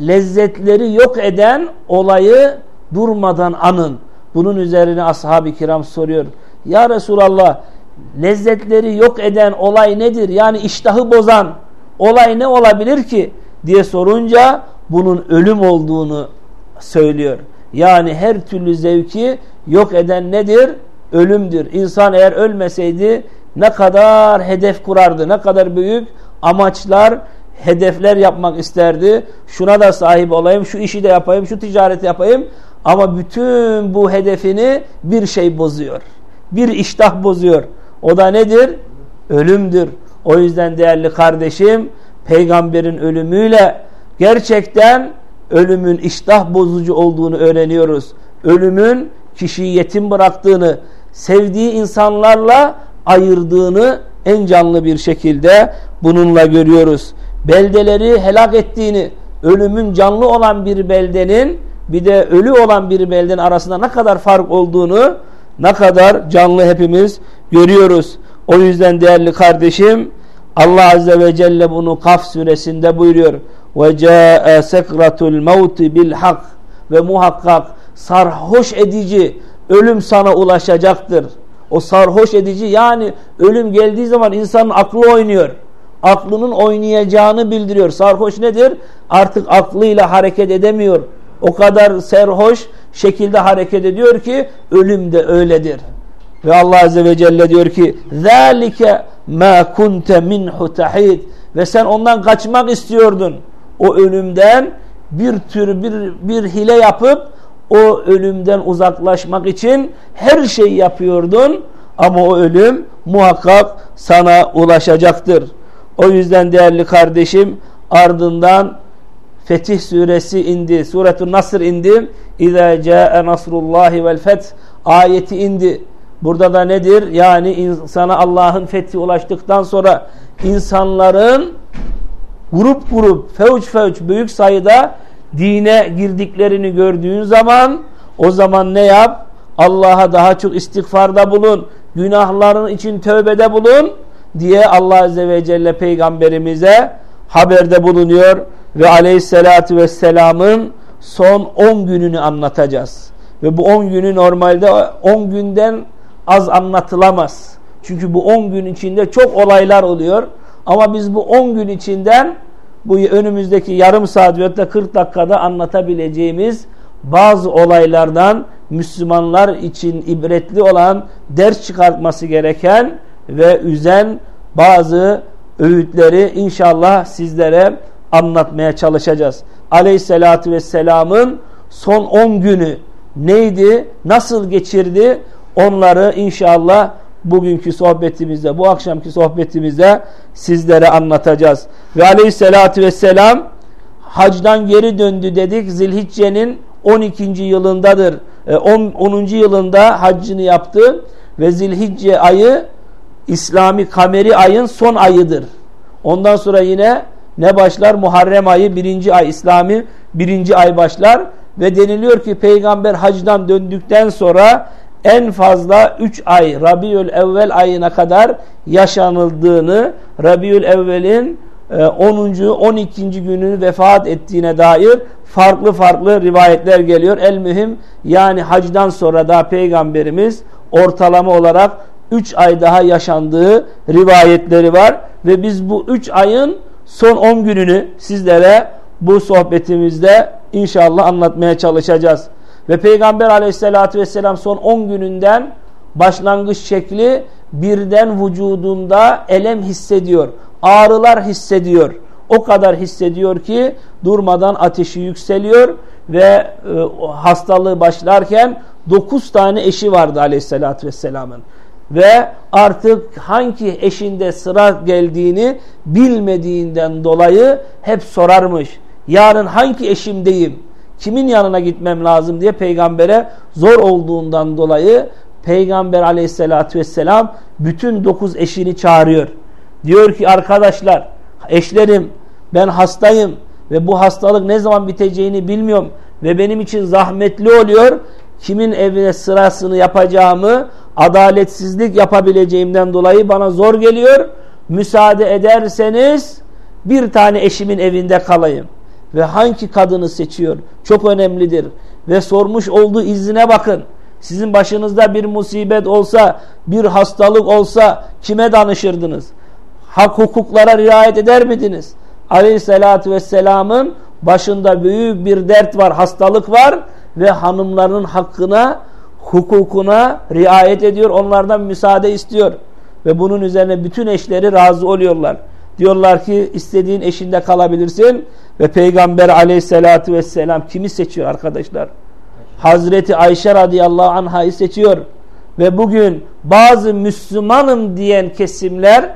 lezzetleri yok eden olayı durmadan anın. Bunun üzerine ashab-ı kiram soruyor. Ya Resulallah lezzetleri yok eden olay nedir? Yani iştahı bozan olay ne olabilir ki? diye sorunca bunun ölüm olduğunu söylüyor. Yani her türlü zevki yok eden nedir? Ölümdür. İnsan eğer ölmeseydi ne kadar hedef kurardı, ne kadar büyük amaçlar, hedefler yapmak isterdi. Şuna da sahip olayım, şu işi de yapayım, şu ticareti yapayım. Ama bütün bu hedefini bir şey bozuyor. Bir iştah bozuyor. O da nedir? Ölümdür. O yüzden değerli kardeşim, peygamberin ölümüyle gerçekten ölümün iştah bozucu olduğunu öğreniyoruz. Ölümün kişiyi yetim bıraktığını, sevdiği insanlarla ayırdığını en canlı bir şekilde bununla görüyoruz. Beldeleri helak ettiğini, ölümün canlı olan bir beldenin bir de ölü olan bir beldenin arasında ne kadar fark olduğunu ne kadar canlı hepimiz görüyoruz. O yüzden değerli kardeşim Allah Azze ve Celle bunu Kaf suresinde buyuruyor. Sekratul mevti bil hak ve muhakkak sarhoş edici ölüm sana ulaşacaktır. O sarhoş edici yani ölüm geldiği zaman insanın aklı oynuyor. Aklının oynayacağını bildiriyor. Sarhoş nedir? Artık aklıyla hareket edemiyor. O kadar serhoş şekilde hareket ediyor ki ölüm de öyledir. Ve Allah Azze ve Celle diyor ki ذَٰلِكَ مَا كُنْتَ مِنْهُ تَحِيدٍ Ve sen ondan kaçmak istiyordun. O ölümden bir tür bir, bir hile yapıp o ölümden uzaklaşmak için her şeyi yapıyordun. Ama o ölüm muhakkak sana ulaşacaktır. O yüzden değerli kardeşim ardından Fetih suresi indi. Suretun Nasr indi. İza ca'e nasrullahi vel feth ayeti indi. Burada da nedir? Yani insana Allah'ın fethi ulaştıktan sonra insanların grup grup, fevç fevç büyük sayıda dine girdiklerini gördüğün zaman o zaman ne yap? Allah'a daha çok istiğfarda bulun. Günahların için tövbede bulun diye Allah Azze ve Celle peygamberimize haberde bulunuyor ve aleyhissalatü vesselamın son 10 gününü anlatacağız. Ve bu 10 günü normalde 10 günden az anlatılamaz. Çünkü bu 10 gün içinde çok olaylar oluyor. Ama biz bu 10 gün içinden bu önümüzdeki yarım saat veya da 40 dakikada anlatabileceğimiz bazı olaylardan Müslümanlar için ibretli olan ders çıkartması gereken ve üzen bazı öğütleri inşallah sizlere anlatmaya çalışacağız. Aleyhissalatü vesselamın son 10 günü neydi, nasıl geçirdi onları inşallah bugünkü sohbetimizde, bu akşamki sohbetimizde sizlere anlatacağız. Ve aleyhissalatü vesselam hacdan geri döndü dedik. Zilhicce'nin 12. yılındadır. 10. E, 10. yılında haccını yaptı ve Zilhicce ayı İslami kameri ayın son ayıdır. Ondan sonra yine ne başlar? Muharrem ayı birinci ay İslami birinci ay başlar ve deniliyor ki peygamber hacdan döndükten sonra en fazla 3 ay Rabiül Evvel ayına kadar yaşanıldığını Rabiül Evvel'in 10. E, 12. günü vefat ettiğine dair farklı farklı rivayetler geliyor. El mühim yani hacdan sonra da peygamberimiz ortalama olarak 3 ay daha yaşandığı rivayetleri var ve biz bu 3 ayın son 10 gününü sizlere bu sohbetimizde inşallah anlatmaya çalışacağız. Ve Peygamber aleyhissalatü vesselam son 10 gününden başlangıç şekli birden vücudunda elem hissediyor. Ağrılar hissediyor. O kadar hissediyor ki durmadan ateşi yükseliyor ve e, hastalığı başlarken 9 tane eşi vardı aleyhissalatü vesselamın. Ve artık hangi eşinde sıra geldiğini bilmediğinden dolayı hep sorarmış. Yarın hangi eşimdeyim? Kimin yanına gitmem lazım diye peygambere zor olduğundan dolayı peygamber aleyhissalatü vesselam bütün dokuz eşini çağırıyor. Diyor ki arkadaşlar eşlerim ben hastayım ve bu hastalık ne zaman biteceğini bilmiyorum ve benim için zahmetli oluyor. Kimin evine sırasını yapacağımı adaletsizlik yapabileceğimden dolayı bana zor geliyor. Müsaade ederseniz bir tane eşimin evinde kalayım ve hangi kadını seçiyor çok önemlidir. Ve sormuş olduğu izine bakın. Sizin başınızda bir musibet olsa, bir hastalık olsa kime danışırdınız? Hak hukuklara riayet eder miydiniz? Aleyhissalatü vesselamın başında büyük bir dert var, hastalık var ve hanımlarının hakkına, hukukuna riayet ediyor. Onlardan müsaade istiyor. Ve bunun üzerine bütün eşleri razı oluyorlar. Diyorlar ki istediğin eşinde kalabilirsin ve Peygamber aleyhissalatü vesselam kimi seçiyor arkadaşlar? Hazreti Ayşe radıyallahu anh'ı seçiyor. Ve bugün bazı Müslümanım diyen kesimler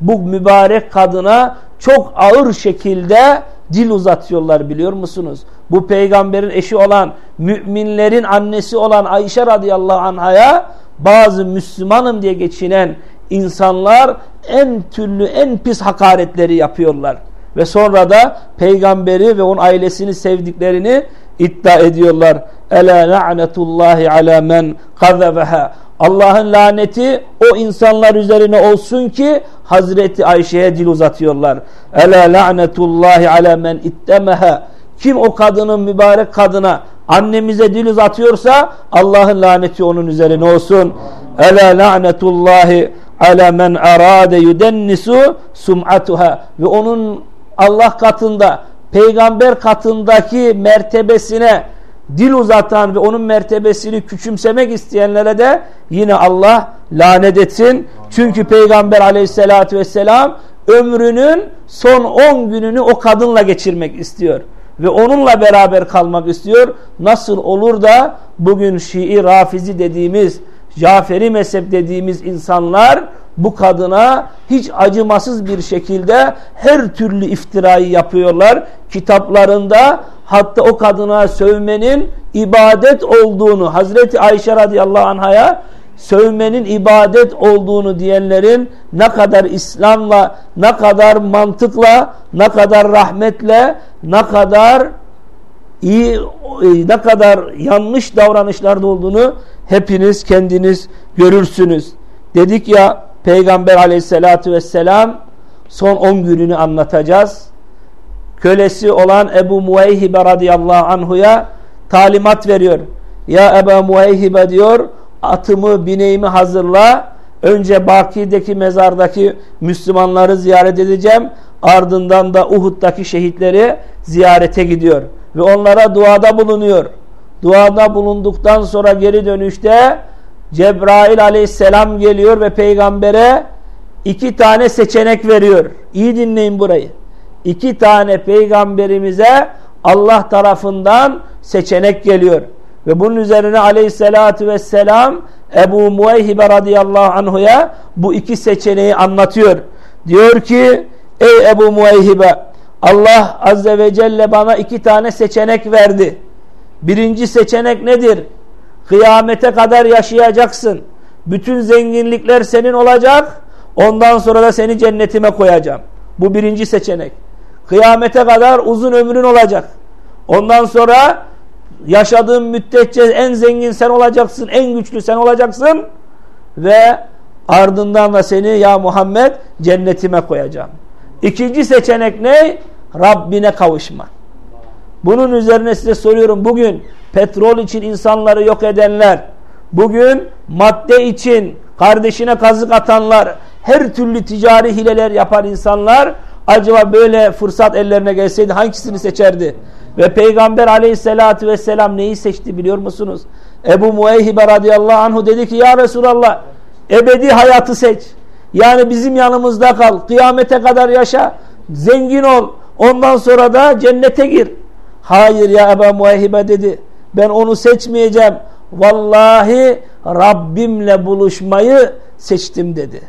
bu mübarek kadına çok ağır şekilde dil uzatıyorlar biliyor musunuz? Bu peygamberin eşi olan, müminlerin annesi olan Ayşe radıyallahu anh'a bazı Müslümanım diye geçinen insanlar en türlü en pis hakaretleri yapıyorlar. Ve sonra da peygamberi ve onun ailesini sevdiklerini iddia ediyorlar. Ela la'netullahi ala men kazebeha. Allah'ın laneti o insanlar üzerine olsun ki Hazreti Ayşe'ye dil uzatıyorlar. Ela la'netullahi ala men ittemeha. Kim o kadının mübarek kadına annemize dil uzatıyorsa Allah'ın laneti onun üzerine olsun. Ela la'netullahi ala men arade yudennisu sum'atuha ve onun Allah katında peygamber katındaki mertebesine dil uzatan ve onun mertebesini küçümsemek isteyenlere de yine Allah lanet etsin. Çünkü peygamber aleyhissalatü vesselam ömrünün son 10 gününü o kadınla geçirmek istiyor. Ve onunla beraber kalmak istiyor. Nasıl olur da bugün Şii Rafizi dediğimiz Caferi mezhep dediğimiz insanlar bu kadına hiç acımasız bir şekilde her türlü iftirayı yapıyorlar. Kitaplarında hatta o kadına sövmenin ibadet olduğunu Hazreti Ayşe radıyallahu anh'a sövmenin ibadet olduğunu diyenlerin ne kadar İslam'la, ne kadar mantıkla, ne kadar rahmetle, ne kadar iyi, ne kadar yanlış davranışlarda olduğunu hepiniz kendiniz görürsünüz. Dedik ya Peygamber aleyhissalatü vesselam son 10 gününü anlatacağız. Kölesi olan Ebu Muayhibe radıyallahu anhuya talimat veriyor. Ya Ebu Muayhibe diyor atımı bineğimi hazırla. Önce Baki'deki mezardaki Müslümanları ziyaret edeceğim. Ardından da Uhud'daki şehitleri ziyarete gidiyor. Ve onlara duada bulunuyor. Duada bulunduktan sonra geri dönüşte Cebrail aleyhisselam geliyor ve peygambere iki tane seçenek veriyor. İyi dinleyin burayı. İki tane peygamberimize Allah tarafından seçenek geliyor. Ve bunun üzerine aleyhissalatü vesselam Ebu Muayhibe radıyallahu anhuya bu iki seçeneği anlatıyor. Diyor ki ey Ebu Muayhibe Allah azze ve celle bana iki tane seçenek verdi. Birinci seçenek nedir? Kıyamete kadar yaşayacaksın. Bütün zenginlikler senin olacak. Ondan sonra da seni cennetime koyacağım. Bu birinci seçenek. Kıyamete kadar uzun ömrün olacak. Ondan sonra yaşadığın müddetçe en zengin sen olacaksın, en güçlü sen olacaksın ve ardından da seni ya Muhammed cennetime koyacağım. İkinci seçenek ne? Rabbine kavuşma. Bunun üzerine size soruyorum bugün petrol için insanları yok edenler, bugün madde için kardeşine kazık atanlar, her türlü ticari hileler yapan insanlar acaba böyle fırsat ellerine gelseydi hangisini seçerdi? Ve Peygamber aleyhissalatü vesselam neyi seçti biliyor musunuz? Ebu Muayhibe radıyallahu anhu dedi ki ya Resulallah ebedi hayatı seç. Yani bizim yanımızda kal. Kıyamete kadar yaşa. Zengin ol. Ondan sonra da cennete gir. Hayır ya Ebu Muayhibe dedi. Ben onu seçmeyeceğim. Vallahi Rabbimle buluşmayı seçtim dedi.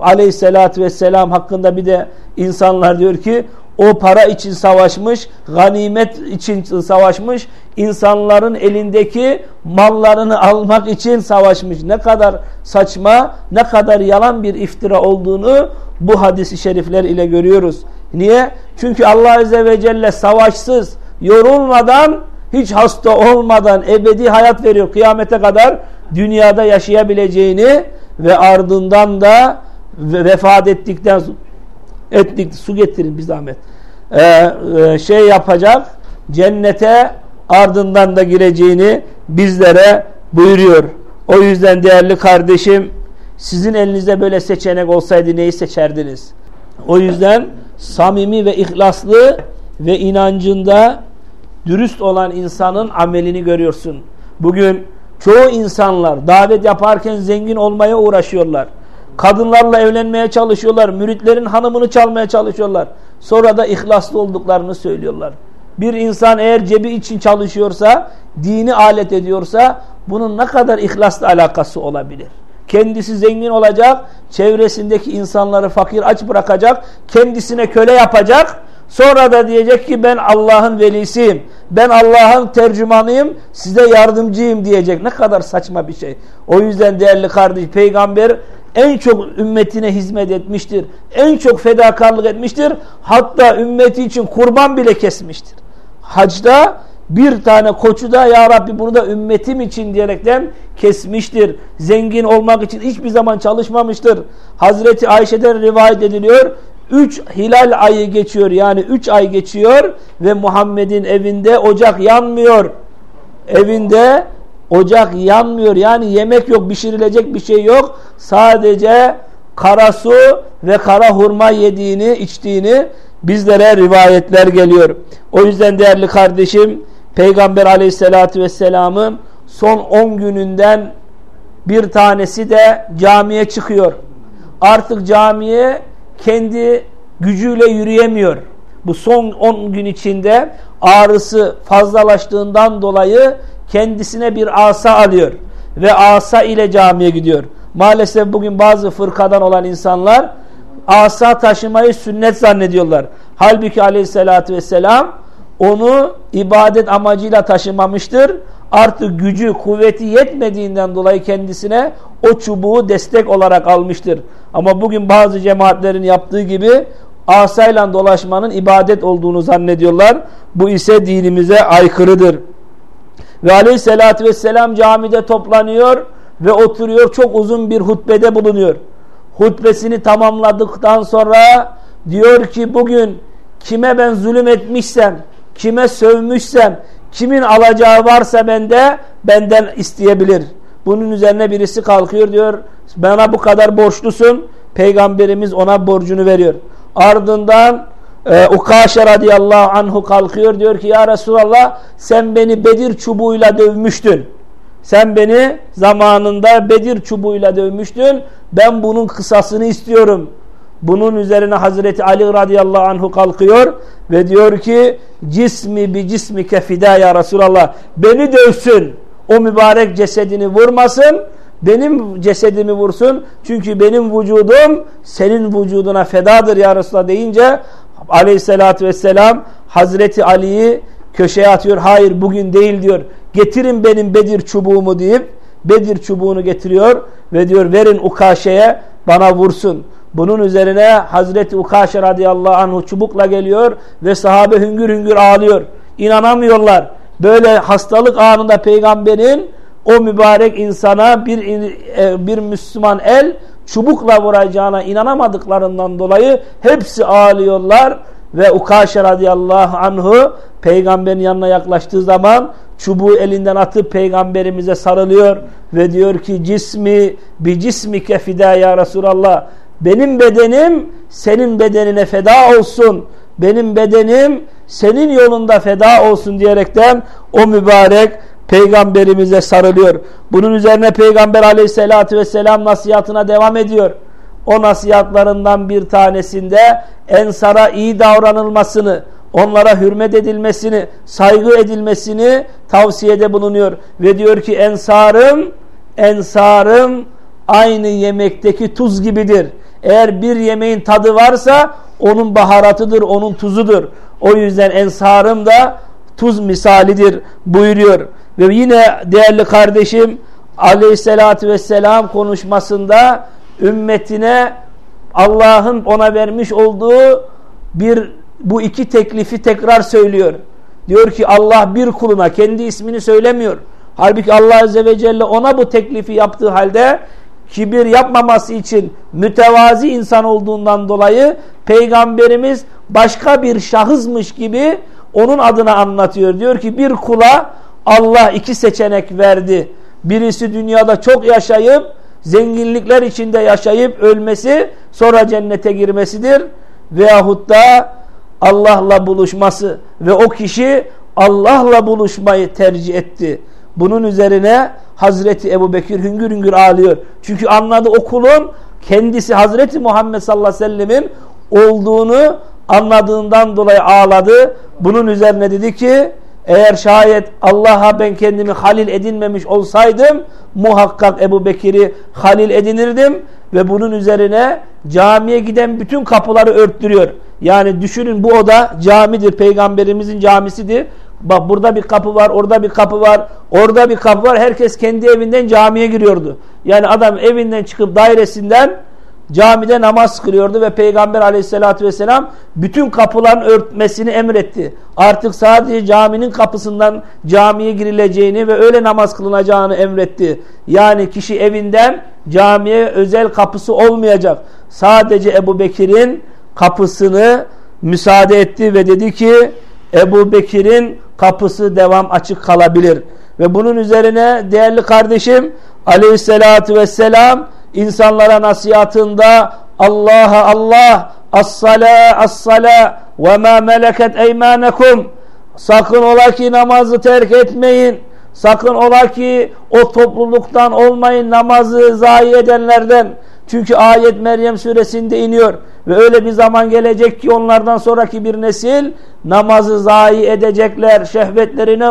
Aleyhissalatü vesselam hakkında bir de insanlar diyor ki o para için savaşmış, ganimet için savaşmış, insanların elindeki mallarını almak için savaşmış. Ne kadar saçma, ne kadar yalan bir iftira olduğunu bu hadisi şerifler ile görüyoruz. Niye? Çünkü Allah Azze ve Celle savaşsız, yorulmadan, hiç hasta olmadan ebedi hayat veriyor. Kıyamete kadar dünyada yaşayabileceğini ve ardından da vefat ettikten ettik su getirin bir zahmet. Ee, e, şey yapacak cennete ardından da gireceğini bizlere buyuruyor. O yüzden değerli kardeşim sizin elinizde böyle seçenek olsaydı neyi seçerdiniz? O yüzden samimi ve ihlaslı ve inancında dürüst olan insanın amelini görüyorsun. Bugün çoğu insanlar davet yaparken zengin olmaya uğraşıyorlar. Kadınlarla evlenmeye çalışıyorlar. Müritlerin hanımını çalmaya çalışıyorlar. Sonra da ihlaslı olduklarını söylüyorlar. Bir insan eğer cebi için çalışıyorsa, dini alet ediyorsa bunun ne kadar ihlasla alakası olabilir? Kendisi zengin olacak, çevresindeki insanları fakir aç bırakacak, kendisine köle yapacak. Sonra da diyecek ki ben Allah'ın velisiyim, ben Allah'ın tercümanıyım, size yardımcıyım diyecek. Ne kadar saçma bir şey. O yüzden değerli kardeş, peygamber en çok ümmetine hizmet etmiştir. En çok fedakarlık etmiştir. Hatta ümmeti için kurban bile kesmiştir. Hacda bir tane koçu da ya Rabbi bunu da ümmetim için diyerekten kesmiştir. Zengin olmak için hiçbir zaman çalışmamıştır. Hazreti Ayşe'den rivayet ediliyor. Üç hilal ayı geçiyor yani üç ay geçiyor ve Muhammed'in evinde ocak yanmıyor. Evinde ocak yanmıyor yani yemek yok pişirilecek bir şey yok. Sadece kara su ve kara hurma yediğini içtiğini bizlere rivayetler geliyor. O yüzden değerli kardeşim Peygamber aleyhissalatü vesselamın son 10 gününden bir tanesi de camiye çıkıyor. Artık camiye kendi gücüyle yürüyemiyor. Bu son 10 gün içinde ağrısı fazlalaştığından dolayı kendisine bir asa alıyor ve asa ile camiye gidiyor. Maalesef bugün bazı fırkadan olan insanlar asa taşımayı sünnet zannediyorlar. Halbuki aleyhissalatü vesselam onu ibadet amacıyla taşımamıştır. Artık gücü, kuvveti yetmediğinden dolayı kendisine o çubuğu destek olarak almıştır. Ama bugün bazı cemaatlerin yaptığı gibi asayla dolaşmanın ibadet olduğunu zannediyorlar. Bu ise dinimize aykırıdır. Ve aleyhissalatü vesselam camide toplanıyor ve oturuyor çok uzun bir hutbede bulunuyor. Hutbesini tamamladıktan sonra diyor ki bugün kime ben zulüm etmişsem, kime sövmüşsem, kimin alacağı varsa bende benden isteyebilir. Bunun üzerine birisi kalkıyor diyor bana bu kadar borçlusun. Peygamberimiz ona borcunu veriyor. Ardından e, Ukaşe radıyallahu anhu kalkıyor diyor ki ya Resulallah sen beni Bedir çubuğuyla dövmüştün. Sen beni zamanında Bedir çubuğuyla dövmüştün. Ben bunun kısasını istiyorum. Bunun üzerine Hazreti Ali radıyallahu anhu kalkıyor ve diyor ki cismi bi cismi kefida ya Resulallah beni dövsün o mübarek cesedini vurmasın benim cesedimi vursun. Çünkü benim vücudum senin vücuduna fedadır ya Resulallah deyince aleyhissalatü vesselam Hazreti Ali'yi köşeye atıyor. Hayır bugün değil diyor. Getirin benim Bedir çubuğumu deyip Bedir çubuğunu getiriyor ve diyor verin Ukaşe'ye bana vursun. Bunun üzerine Hazreti Ukaşe radıyallahu anh çubukla geliyor ve sahabe hüngür hüngür ağlıyor. İnanamıyorlar. Böyle hastalık anında peygamberin o mübarek insana bir, e, bir Müslüman el çubukla vuracağına inanamadıklarından dolayı hepsi ağlıyorlar ve Ukaşe radıyallahu anhu peygamberin yanına yaklaştığı zaman çubuğu elinden atıp peygamberimize sarılıyor ve diyor ki cismi bir cismi kefida ya Resulallah benim bedenim senin bedenine feda olsun benim bedenim senin yolunda feda olsun diyerekten o mübarek peygamberimize sarılıyor. Bunun üzerine peygamber aleyhissalatü vesselam nasihatına devam ediyor. O nasihatlarından bir tanesinde ensara iyi davranılmasını, onlara hürmet edilmesini, saygı edilmesini tavsiyede bulunuyor. Ve diyor ki ensarım, ensarım aynı yemekteki tuz gibidir. Eğer bir yemeğin tadı varsa onun baharatıdır, onun tuzudur. O yüzden ensarım da tuz misalidir buyuruyor. Ve yine değerli kardeşim aleyhissalatü vesselam konuşmasında ümmetine Allah'ın ona vermiş olduğu bir bu iki teklifi tekrar söylüyor. Diyor ki Allah bir kuluna kendi ismini söylemiyor. Halbuki Allah Azze ve Celle ona bu teklifi yaptığı halde kibir yapmaması için mütevazi insan olduğundan dolayı peygamberimiz başka bir şahısmış gibi onun adına anlatıyor. Diyor ki bir kula Allah iki seçenek verdi. Birisi dünyada çok yaşayıp zenginlikler içinde yaşayıp ölmesi sonra cennete girmesidir. Veyahut da Allah'la buluşması ve o kişi Allah'la buluşmayı tercih etti. Bunun üzerine Hazreti Ebu Bekir hüngür hüngür ağlıyor. Çünkü anladı o kulun kendisi Hazreti Muhammed sallallahu aleyhi ve sellemin olduğunu anladığından dolayı ağladı. Bunun üzerine dedi ki eğer şayet Allah'a ben kendimi halil edinmemiş olsaydım muhakkak Ebu Bekir'i halil edinirdim ve bunun üzerine camiye giden bütün kapıları örttürüyor. Yani düşünün bu oda camidir, peygamberimizin camisidir. Bak burada bir kapı var, orada bir kapı var, orada bir kapı var. Herkes kendi evinden camiye giriyordu. Yani adam evinden çıkıp dairesinden camide namaz kılıyordu ve Peygamber aleyhissalatü vesselam bütün kapıların örtmesini emretti. Artık sadece caminin kapısından camiye girileceğini ve öyle namaz kılınacağını emretti. Yani kişi evinden camiye özel kapısı olmayacak. Sadece Ebu Bekir'in kapısını müsaade etti ve dedi ki Ebu Bekir'in kapısı devam açık kalabilir. Ve bunun üzerine değerli kardeşim aleyhissalatü vesselam insanlara nasihatında Allah'a Allah as-sala as-sala ve ma meleket eymanekum sakın ola ki namazı terk etmeyin sakın ola ki o topluluktan olmayın namazı zayi edenlerden çünkü ayet Meryem suresinde iniyor ve öyle bir zaman gelecek ki onlardan sonraki bir nesil namazı zayi edecekler şehvetlerine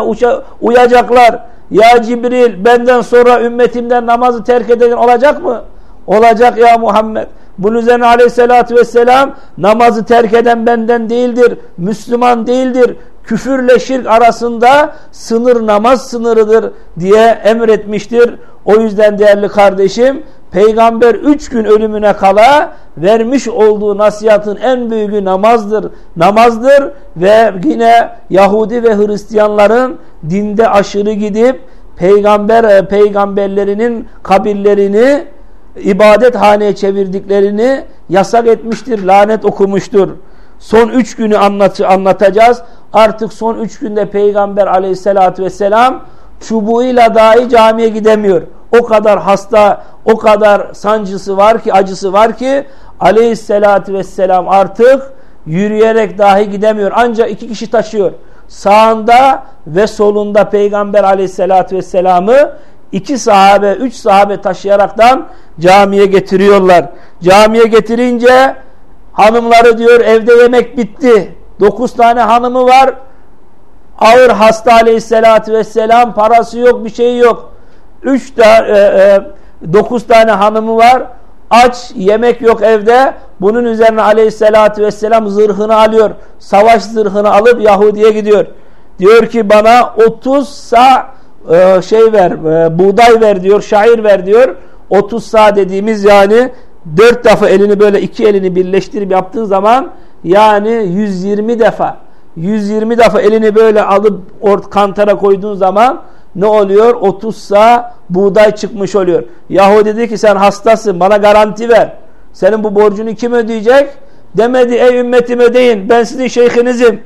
uyacaklar ya Cibril benden sonra ümmetimden namazı terk eden olacak mı? Olacak ya Muhammed. Bunun üzerine aleyhissalatü vesselam namazı terk eden benden değildir. Müslüman değildir. Küfürle şirk arasında sınır namaz sınırıdır diye emretmiştir. O yüzden değerli kardeşim Peygamber üç gün ölümüne kala vermiş olduğu nasihatın en büyüğü namazdır. Namazdır ve yine Yahudi ve Hristiyanların dinde aşırı gidip peygamber e, peygamberlerinin kabirlerini ibadet haneye çevirdiklerini yasak etmiştir, lanet okumuştur. Son üç günü anlat anlatacağız. Artık son üç günde Peygamber aleyhissalatü vesselam çubuğuyla dahi camiye gidemiyor. O kadar hasta, o kadar sancısı var ki, acısı var ki aleyhissalatü vesselam artık yürüyerek dahi gidemiyor. Ancak iki kişi taşıyor. Sağında ve solunda Peygamber aleyhissalatü vesselamı iki sahabe, üç sahabe taşıyaraktan camiye getiriyorlar. Camiye getirince Hanımları diyor evde yemek bitti. Dokuz tane hanımı var. Ağır hasta aleyhissalatü vesselam parası yok bir şey yok. Üç tane e, e, dokuz tane hanımı var. Aç yemek yok evde. Bunun üzerine aleyhissalatü vesselam zırhını alıyor. Savaş zırhını alıp Yahudi'ye gidiyor. Diyor ki bana 30 sa e, şey ver e, buğday ver diyor şair ver diyor. 30 sa dediğimiz yani dört defa elini böyle iki elini birleştirip yaptığı zaman yani 120 defa 120 defa elini böyle alıp ort kantara koyduğun zaman ne oluyor? 30 sa buğday çıkmış oluyor. Yahudi dedi ki sen hastasın bana garanti ver. Senin bu borcunu kim ödeyecek? Demedi ey ümmetim ödeyin ben sizin şeyhinizim.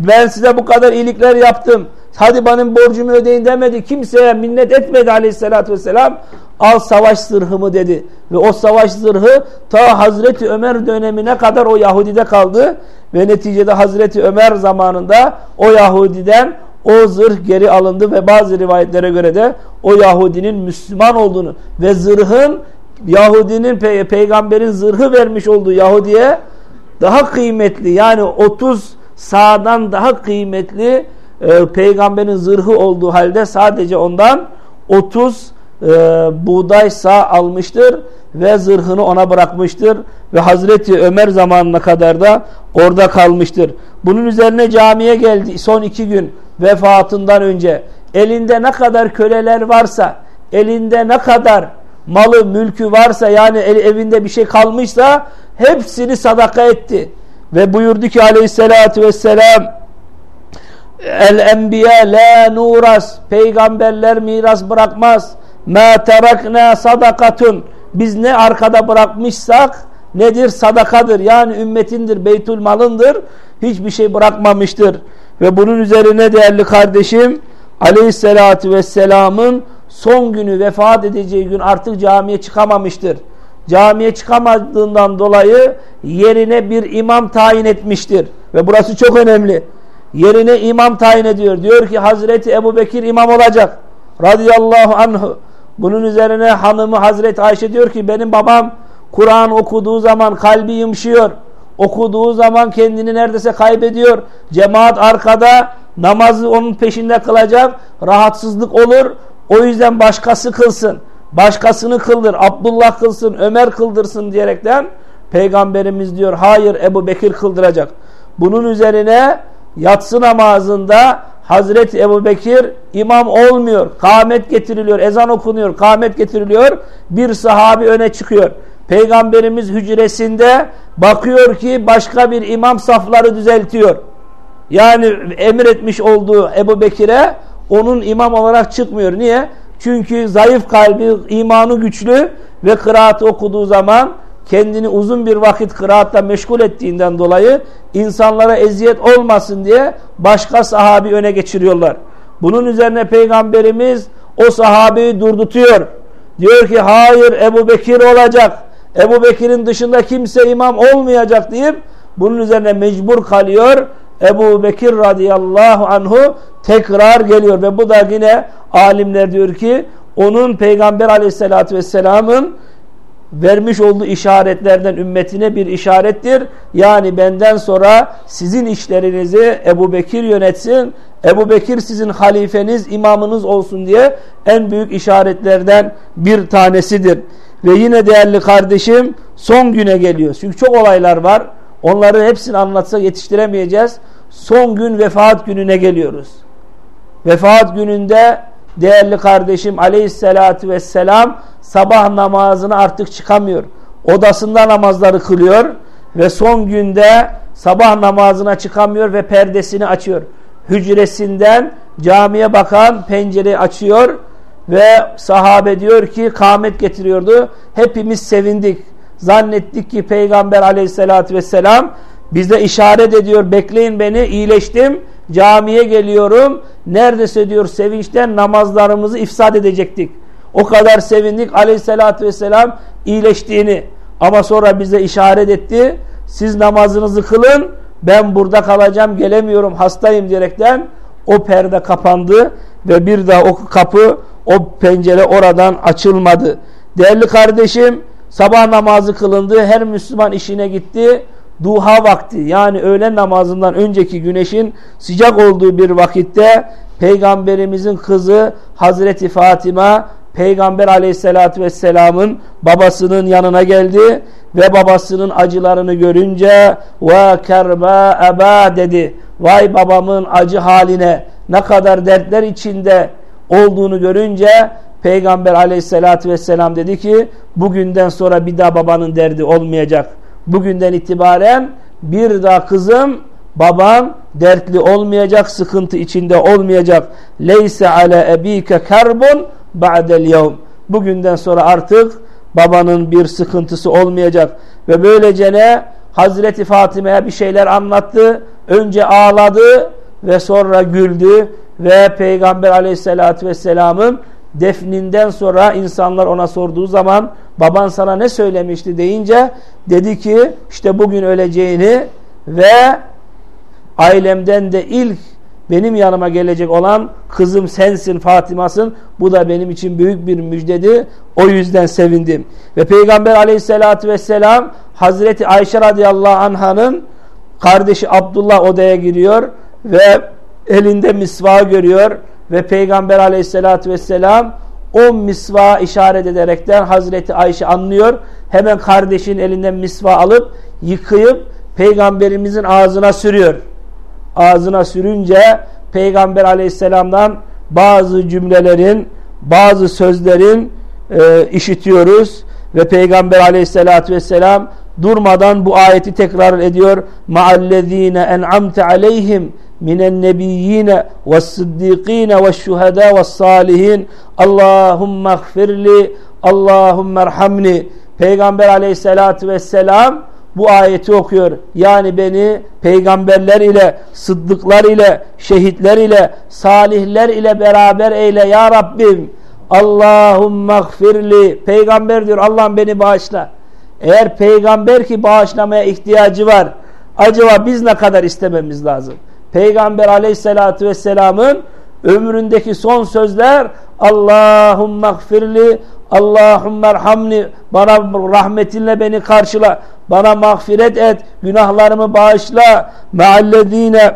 Ben size bu kadar iyilikler yaptım. Hadi benim borcumu ödeyin demedi. Kimseye minnet etmedi aleyhissalatü vesselam. Al savaş zırhımı dedi. Ve o savaş zırhı ta Hazreti Ömer dönemine kadar o Yahudi'de kaldı. Ve neticede Hazreti Ömer zamanında o Yahudi'den o zırh geri alındı ve bazı rivayetlere göre de o Yahudinin Müslüman olduğunu ve zırhın Yahudinin pe peygamberin zırhı vermiş olduğu Yahudi'ye daha kıymetli yani 30 sağdan daha kıymetli e, peygamberin zırhı olduğu halde sadece ondan 30 e, buğday sağ almıştır ve zırhını ona bırakmıştır ve Hazreti Ömer zamanına kadar da orada kalmıştır. Bunun üzerine camiye geldi son iki gün vefatından önce elinde ne kadar köleler varsa elinde ne kadar malı mülkü varsa yani evinde bir şey kalmışsa hepsini sadaka etti. Ve buyurdu ki aleyhissalatü vesselam El enbiya la nuras peygamberler miras bırakmaz. Ma terakna sadakatun biz ne arkada bırakmışsak nedir? Sadakadır. Yani ümmetindir, beytül malındır. Hiçbir şey bırakmamıştır. Ve bunun üzerine değerli kardeşim aleyhissalatü vesselamın son günü vefat edeceği gün artık camiye çıkamamıştır. Camiye çıkamadığından dolayı yerine bir imam tayin etmiştir. Ve burası çok önemli. Yerine imam tayin ediyor. Diyor ki Hazreti Ebu Bekir imam olacak. Radıyallahu anhu. Bunun üzerine hanımı Hazreti Ayşe diyor ki benim babam Kur'an okuduğu zaman kalbi yumuşuyor. Okuduğu zaman kendini neredeyse kaybediyor. Cemaat arkada namazı onun peşinde kılacak. Rahatsızlık olur. O yüzden başkası kılsın. Başkasını kıldır. Abdullah kılsın, Ömer kıldırsın diyerekten Peygamberimiz diyor hayır Ebu Bekir kıldıracak. Bunun üzerine yatsı namazında Hazreti Ebu Bekir imam olmuyor. Kâmet getiriliyor, ezan okunuyor, kâmet getiriliyor. Bir sahabi öne çıkıyor. Peygamberimiz hücresinde bakıyor ki başka bir imam safları düzeltiyor. Yani emretmiş olduğu Ebu Bekir'e onun imam olarak çıkmıyor. Niye? Çünkü zayıf kalbi, imanı güçlü ve kıraat okuduğu zaman kendini uzun bir vakit kıraatta meşgul ettiğinden dolayı insanlara eziyet olmasın diye başka sahabi öne geçiriyorlar. Bunun üzerine Peygamberimiz o sahabeyi durdutuyor. Diyor ki hayır Ebu Bekir olacak. Ebu Bekir'in dışında kimse imam olmayacak deyip bunun üzerine mecbur kalıyor. Ebu Bekir radıyallahu anhu tekrar geliyor ve bu da yine alimler diyor ki onun Peygamber aleyhissalatü vesselamın vermiş olduğu işaretlerden ümmetine bir işarettir. Yani benden sonra sizin işlerinizi Ebu Bekir yönetsin. Ebu Bekir sizin halifeniz, imamınız olsun diye en büyük işaretlerden bir tanesidir. Ve yine değerli kardeşim son güne geliyor. Çünkü çok olaylar var. Onları hepsini anlatsak yetiştiremeyeceğiz. Son gün vefat gününe geliyoruz. Vefat gününde değerli kardeşim aleyhissalatü vesselam sabah namazını artık çıkamıyor. Odasında namazları kılıyor ve son günde sabah namazına çıkamıyor ve perdesini açıyor. Hücresinden camiye bakan pencereyi açıyor ve sahabe diyor ki kâmet getiriyordu. Hepimiz sevindik. Zannettik ki Peygamber aleyhissalatü vesselam bize işaret ediyor bekleyin beni iyileştim camiye geliyorum neredeyse diyor sevinçten namazlarımızı ifsad edecektik. O kadar sevindik aleyhissalatü vesselam iyileştiğini ama sonra bize işaret etti siz namazınızı kılın ben burada kalacağım gelemiyorum hastayım diyerekten o perde kapandı ve bir daha o kapı o pencere oradan açılmadı. Değerli kardeşim sabah namazı kılındı her Müslüman işine gitti duha vakti yani öğlen namazından önceki güneşin sıcak olduğu bir vakitte Peygamberimizin kızı Hazreti Fatima Peygamber aleyhissalatü vesselamın babasının yanına geldi ve babasının acılarını görünce ve kerba eba dedi. Vay babamın acı haline ne kadar dertler içinde olduğunu görünce Peygamber aleyhissalatü vesselam dedi ki bugünden sonra bir daha babanın derdi olmayacak. Bugünden itibaren bir daha kızım baban dertli olmayacak, sıkıntı içinde olmayacak. Leyse ale ebike karbun ba'del yevm. Bugünden sonra artık babanın bir sıkıntısı olmayacak. Ve böylece ne? Hazreti Fatime'ye bir şeyler anlattı. Önce ağladı ve sonra güldü. Ve Peygamber aleyhissalatü vesselamın defninden sonra insanlar ona sorduğu zaman baban sana ne söylemişti deyince dedi ki işte bugün öleceğini ve ailemden de ilk benim yanıma gelecek olan kızım sensin Fatima'sın. Bu da benim için büyük bir müjdedi. O yüzden sevindim. Ve Peygamber aleyhissalatü vesselam Hazreti Ayşe radıyallahu anhanın kardeşi Abdullah odaya giriyor ve elinde misva görüyor ve Peygamber aleyhissalatü vesselam o misva işaret ederekten Hazreti Ayşe anlıyor. Hemen kardeşin elinden misva alıp yıkayıp Peygamberimizin ağzına sürüyor ağzına sürünce Peygamber aleyhisselamdan bazı cümlelerin, bazı sözlerin e, işitiyoruz. Ve Peygamber aleyhissalatü vesselam durmadan bu ayeti tekrar ediyor. مَعَلَّذ۪ينَ اَنْعَمْتَ عَلَيْهِمْ مِنَ النَّبِيِّينَ وَالصِّدِّيقِينَ وَالشُّهَدَى وَالصَّالِحِينَ اللّٰهُمَّ اغْفِرْ لِي اللّٰهُمَّ ارْحَمْنِ Peygamber aleyhissalatü vesselam bu ayeti okuyor. Yani beni peygamberler ile, sıddıklar ile, şehitler ile, salihler ile beraber eyle ya Rabbim. Allahümme gfirli. Peygamber diyor Allah'ım beni bağışla. Eğer peygamber ki bağışlamaya ihtiyacı var. Acaba biz ne kadar istememiz lazım? Peygamber aleyhissalatü vesselamın ömründeki son sözler Allahümme gfirli Allahümme erhamni bana rahmetinle beni karşıla. Bana mağfiret et günahlarımı bağışla. Meallezine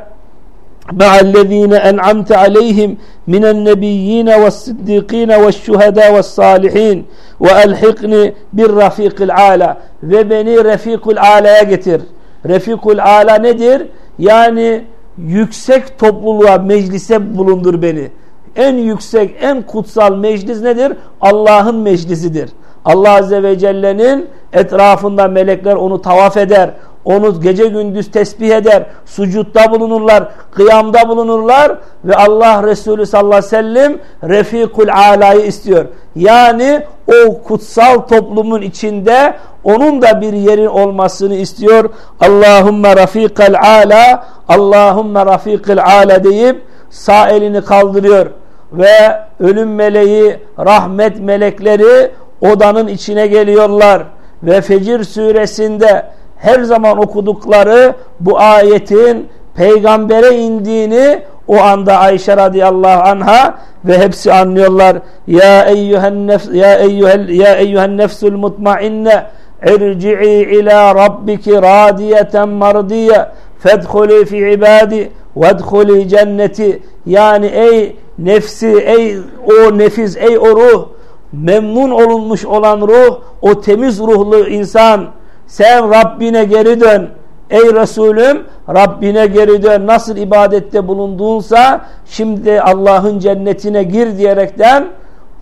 meallezine en'amte aleyhim minen nebiyyine ve sıddikine ve şüheda ve salihin. Ve elhikni bir rafikil ala. Ve beni refikul alaya getir. Refikul ala nedir? yani yüksek topluluğa meclise bulundur beni en yüksek, en kutsal meclis nedir? Allah'ın meclisidir. Allah Azze ve Celle'nin etrafında melekler onu tavaf eder. Onu gece gündüz tesbih eder. Sucutta bulunurlar. Kıyamda bulunurlar. Ve Allah Resulü sallallahu aleyhi ve sellem Refikul Ala'yı istiyor. Yani o kutsal toplumun içinde onun da bir yerin olmasını istiyor. Allahümme Rafikal Ala Allahümme Rafikal Ala deyip sağ elini kaldırıyor ve ölüm meleği, rahmet melekleri odanın içine geliyorlar. Ve Fecir suresinde her zaman okudukları bu ayetin peygambere indiğini o anda Ayşe radıyallahu anha ve hepsi anlıyorlar. Ya eyyühen nefs ya eyyuhel ya eyyuhen nefsul mutmainne irci'i ila rabbiki radiyeten mardiye fedhuli fi ibadi vedhuli cenneti yani ey nefsi ey o nefis ey o ruh memnun olunmuş olan ruh o temiz ruhlu insan sen Rabbine geri dön. Ey Resulüm Rabbine geri dön. Nasıl ibadette bulunduğunsa şimdi Allah'ın cennetine gir diyerekten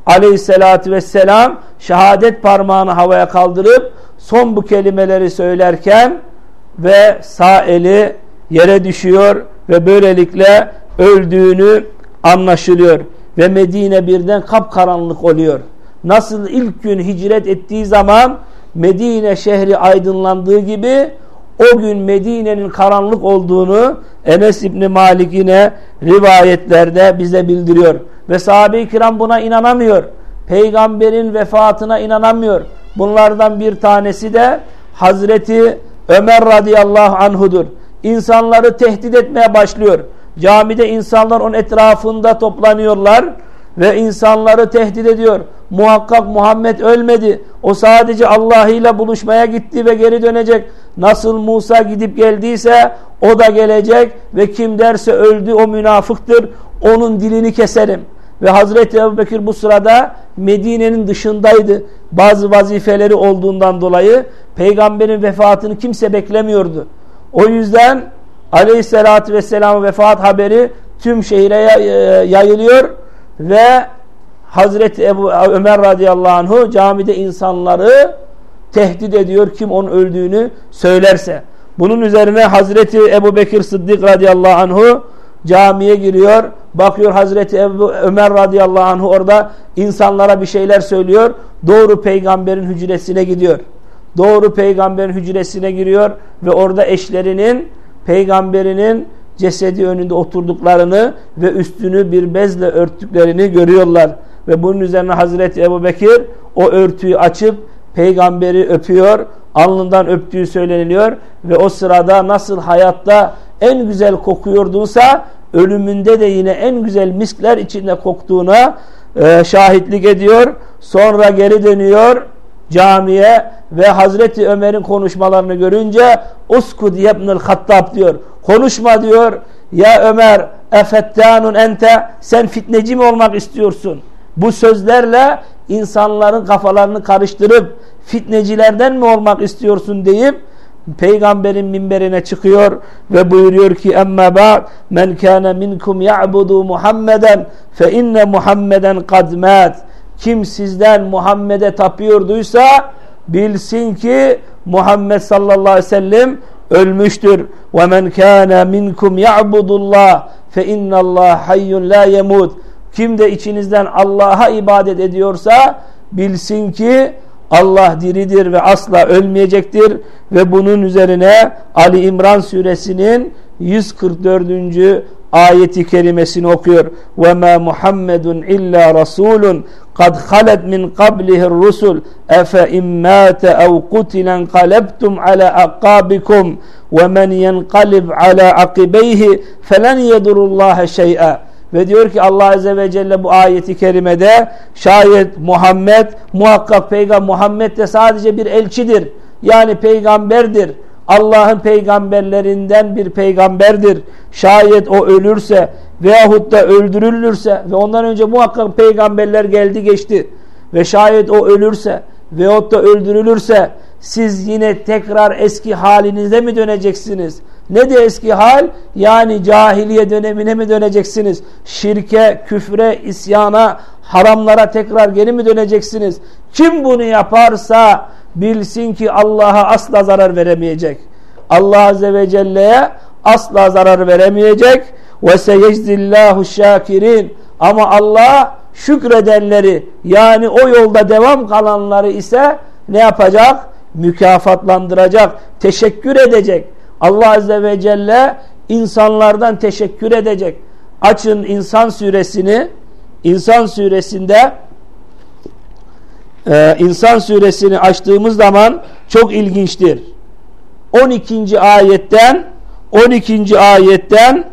aleyhissalatü vesselam şehadet parmağını havaya kaldırıp son bu kelimeleri söylerken ve sağ eli yere düşüyor ve böylelikle öldüğünü anlaşılıyor ve Medine birden kapkaranlık oluyor. Nasıl ilk gün hicret ettiği zaman Medine şehri aydınlandığı gibi o gün Medine'nin karanlık olduğunu Enes İbni Malik yine rivayetlerde bize bildiriyor. Ve sahabe-i kiram buna inanamıyor. Peygamberin vefatına inanamıyor. Bunlardan bir tanesi de Hazreti Ömer radıyallahu anhudur. İnsanları tehdit etmeye başlıyor. Camide insanlar onun etrafında toplanıyorlar ve insanları tehdit ediyor. Muhakkak Muhammed ölmedi. O sadece Allah ile buluşmaya gitti ve geri dönecek. Nasıl Musa gidip geldiyse o da gelecek ve kim derse öldü o münafıktır. Onun dilini keserim. Ve Hazreti Ebu Bekir bu sırada Medine'nin dışındaydı. Bazı vazifeleri olduğundan dolayı peygamberin vefatını kimse beklemiyordu. O yüzden aleyhissalatü vesselam vefat haberi tüm şehire yayılıyor ve Hazreti Ebu Ömer radıyallahu anhu camide insanları tehdit ediyor kim onun öldüğünü söylerse. Bunun üzerine Hazreti Ebu Bekir Sıddık radıyallahu anhu camiye giriyor. Bakıyor Hazreti Ebu Ömer radıyallahu anhu orada insanlara bir şeyler söylüyor. Doğru peygamberin hücresine gidiyor. Doğru peygamberin hücresine giriyor ve orada eşlerinin peygamberinin cesedi önünde oturduklarını ve üstünü bir bezle örttüklerini görüyorlar. Ve bunun üzerine Hazreti Ebu Bekir o örtüyü açıp peygamberi öpüyor. Alnından öptüğü söyleniliyor. Ve o sırada nasıl hayatta en güzel kokuyordunsa ölümünde de yine en güzel miskler içinde koktuğuna e, şahitlik ediyor. Sonra geri dönüyor camiye ve Hazreti Ömer'in konuşmalarını görünce uskud yebnül hattab diyor. Konuşma diyor. Ya Ömer efettanun ente sen fitneci mi olmak istiyorsun? Bu sözlerle insanların kafalarını karıştırıp fitnecilerden mi olmak istiyorsun deyip peygamberin minberine çıkıyor ve buyuruyor ki emme ba'd men kana minkum ya'budu Muhammeden fe inne Muhammeden kad mat kim sizden Muhammed'e tapıyorduysa bilsin ki Muhammed sallallahu aleyhi ve sellem ölmüştür. Ve men kana minkum ya'budullah fe innallah hayyun la yemut. Kim de içinizden Allah'a ibadet ediyorsa bilsin ki Allah diridir ve asla ölmeyecektir ve bunun üzerine Ali İmran suresinin 144. ayeti kerimesini okuyor. Ve ma Muhammedun illa rasulun kad halet min qablihi'r rusul efe immate ev kutilen qalebtum ala aqabikum ve men yenqalib ala akibeyhi felen yedurullaha şey'a ve diyor ki Allah Azze ve Celle bu ayeti kerimede şayet Muhammed muhakkak peygamber Muhammed de sadece bir elçidir. Yani peygamberdir. Allah'ın peygamberlerinden bir peygamberdir. Şayet o ölürse veyahut da öldürülürse ve ondan önce muhakkak peygamberler geldi geçti ve şayet o ölürse veyahut da öldürülürse siz yine tekrar eski halinize mi döneceksiniz? Ne de eski hal? Yani cahiliye dönemine mi döneceksiniz? Şirke, küfre, isyana, haramlara tekrar geri mi döneceksiniz? Kim bunu yaparsa bilsin ki Allah'a asla zarar veremeyecek. Allah Azze ve Celle'ye asla zarar veremeyecek. Ve seyecdillahu şakirin. Ama Allah şükredenleri yani o yolda devam kalanları ise ne yapacak? Mükafatlandıracak, teşekkür edecek. Allah Azze ve Celle insanlardan teşekkür edecek. Açın İnsan suresini İnsan suresinde e, İnsan suresini açtığımız zaman çok ilginçtir. 12. ayetten 12. ayetten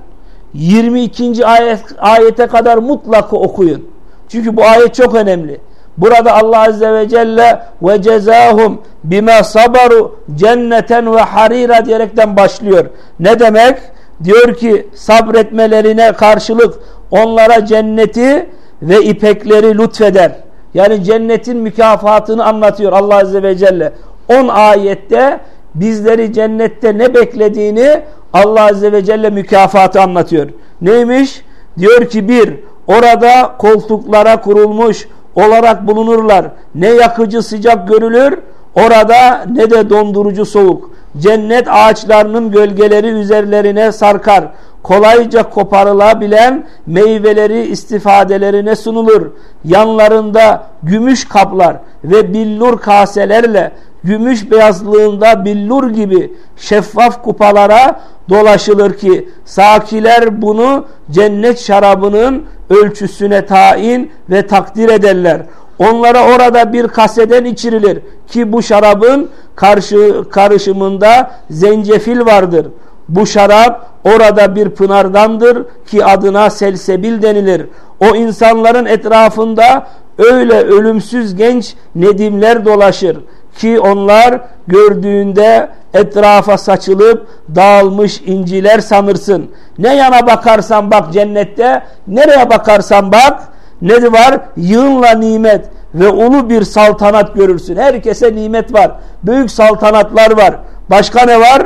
22. ayet, ayete kadar mutlaka okuyun. Çünkü bu ayet çok önemli. Burada Allah Azze ve Celle ve cezahum bima sabaru cenneten ve harira diyerekten başlıyor. Ne demek? Diyor ki sabretmelerine karşılık onlara cenneti ve ipekleri lütfeder. Yani cennetin mükafatını anlatıyor Allah Azze ve Celle. 10 ayette bizleri cennette ne beklediğini Allah Azze ve Celle mükafatı anlatıyor. Neymiş? Diyor ki bir, orada koltuklara kurulmuş olarak bulunurlar. Ne yakıcı sıcak görülür orada ne de dondurucu soğuk. Cennet ağaçlarının gölgeleri üzerlerine sarkar. Kolayca koparılabilen meyveleri istifadelerine sunulur. Yanlarında gümüş kaplar ve billur kaselerle gümüş beyazlığında billur gibi şeffaf kupalara dolaşılır ki sakiler bunu cennet şarabının ölçüsüne tayin ve takdir ederler. Onlara orada bir kaseden içirilir ki bu şarabın karşı, karışımında zencefil vardır. Bu şarap orada bir pınardandır ki adına selsebil denilir. O insanların etrafında öyle ölümsüz genç nedimler dolaşır ki onlar gördüğünde etrafa saçılıp dağılmış inciler sanırsın. Ne yana bakarsan bak cennette, nereye bakarsan bak ne var? Yığınla nimet ve ulu bir saltanat görürsün. Herkese nimet var. Büyük saltanatlar var. Başka ne var?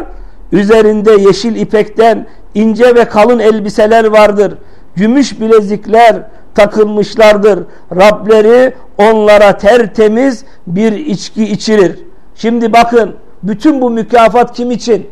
Üzerinde yeşil ipekten ince ve kalın elbiseler vardır. Gümüş bilezikler takılmışlardır. Rableri onlara tertemiz bir içki içirir. Şimdi bakın bütün bu mükafat kim için?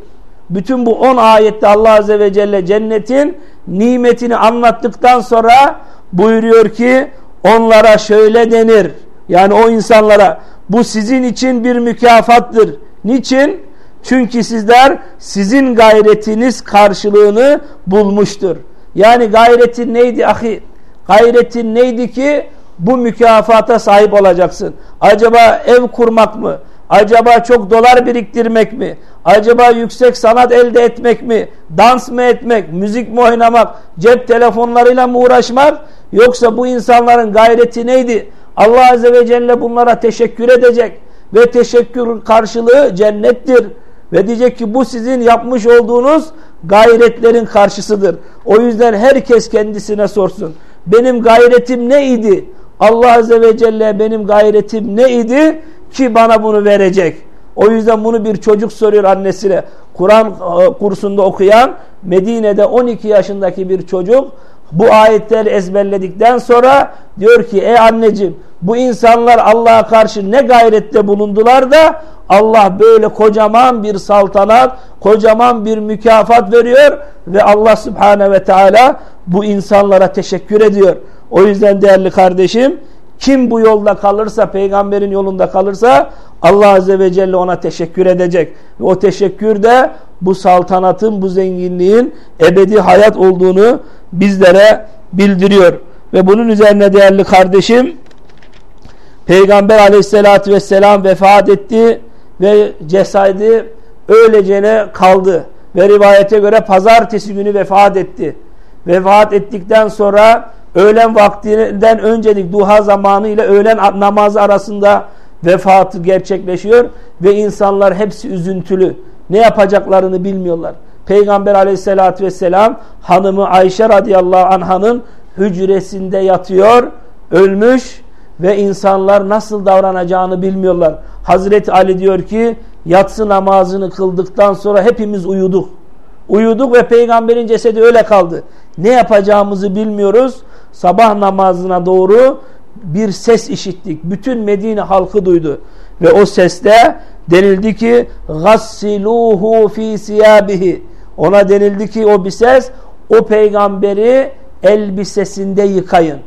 Bütün bu 10 ayette Allah Azze ve Celle cennetin nimetini anlattıktan sonra buyuruyor ki onlara şöyle denir. Yani o insanlara bu sizin için bir mükafattır. Niçin? Çünkü sizler sizin gayretiniz karşılığını bulmuştur. Yani gayretin neydi ahi? Gayretin neydi ki bu mükafata sahip olacaksın? Acaba ev kurmak mı? Acaba çok dolar biriktirmek mi? Acaba yüksek sanat elde etmek mi? Dans mı etmek? Müzik mi oynamak? Cep telefonlarıyla mı uğraşmak? Yoksa bu insanların gayreti neydi? Allah Azze ve Celle bunlara teşekkür edecek. Ve teşekkür karşılığı cennettir. Ve diyecek ki bu sizin yapmış olduğunuz gayretlerin karşısıdır. O yüzden herkes kendisine sorsun. Benim gayretim neydi? Allah Azze ve Celle benim gayretim neydi ki bana bunu verecek? O yüzden bunu bir çocuk soruyor annesine. Kur'an e, kursunda okuyan Medine'de 12 yaşındaki bir çocuk bu ayetleri ezberledikten sonra diyor ki ey anneciğim bu insanlar Allah'a karşı ne gayrette bulundular da Allah böyle kocaman bir saltanat, kocaman bir mükafat veriyor ve Allah Subhanahu ve Teala bu insanlara teşekkür ediyor. O yüzden değerli kardeşim kim bu yolda kalırsa, peygamberin yolunda kalırsa Allah Azze ve Celle ona teşekkür edecek. Ve o teşekkür de bu saltanatın, bu zenginliğin ebedi hayat olduğunu bizlere bildiriyor. Ve bunun üzerine değerli kardeşim Peygamber aleyhissalatü vesselam vefat etti ve cesedi öylece kaldı. Ve rivayete göre pazartesi günü vefat etti. Vefat ettikten sonra öğlen vaktinden öncelik duha zamanı ile öğlen namazı arasında vefatı gerçekleşiyor ve insanlar hepsi üzüntülü. Ne yapacaklarını bilmiyorlar. Peygamber aleyhissalatü vesselam hanımı Ayşe radıyallahu anhanın hücresinde yatıyor, ölmüş ve insanlar nasıl davranacağını bilmiyorlar. Hazreti Ali diyor ki yatsı namazını kıldıktan sonra hepimiz uyuduk. Uyuduk ve peygamberin cesedi öyle kaldı. Ne yapacağımızı bilmiyoruz. Sabah namazına doğru bir ses işittik. Bütün Medine halkı duydu. Ve o seste denildi ki gassiluhu fi siyabihi. Ona denildi ki o bir ses o peygamberi elbisesinde yıkayın.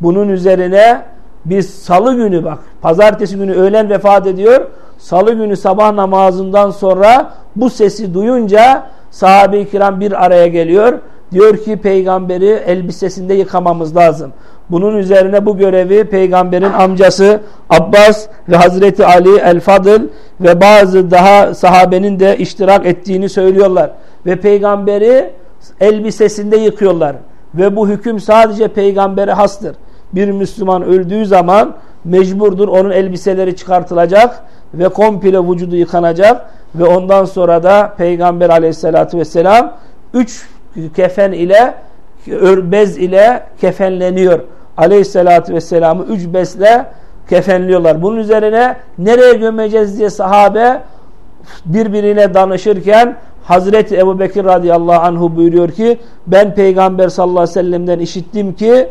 Bunun üzerine biz salı günü bak pazartesi günü öğlen vefat ediyor. Salı günü sabah namazından sonra bu sesi duyunca sahabe-i kiram bir araya geliyor. Diyor ki peygamberi elbisesinde yıkamamız lazım. Bunun üzerine bu görevi peygamberin amcası Abbas ve Hazreti Ali el-Fadıl ve bazı daha sahabenin de iştirak ettiğini söylüyorlar. Ve peygamberi elbisesinde yıkıyorlar. Ve bu hüküm sadece peygambere hastır. Bir Müslüman öldüğü zaman mecburdur onun elbiseleri çıkartılacak ve komple vücudu yıkanacak ve ondan sonra da Peygamber aleyhissalatü vesselam üç kefen ile bez ile kefenleniyor. Aleyhissalatü vesselam'ı üç bezle kefenliyorlar. Bunun üzerine nereye gömeceğiz diye sahabe birbirine danışırken Hazreti Ebu Bekir radıyallahu anhu buyuruyor ki ben peygamber sallallahu aleyhi ve sellem'den işittim ki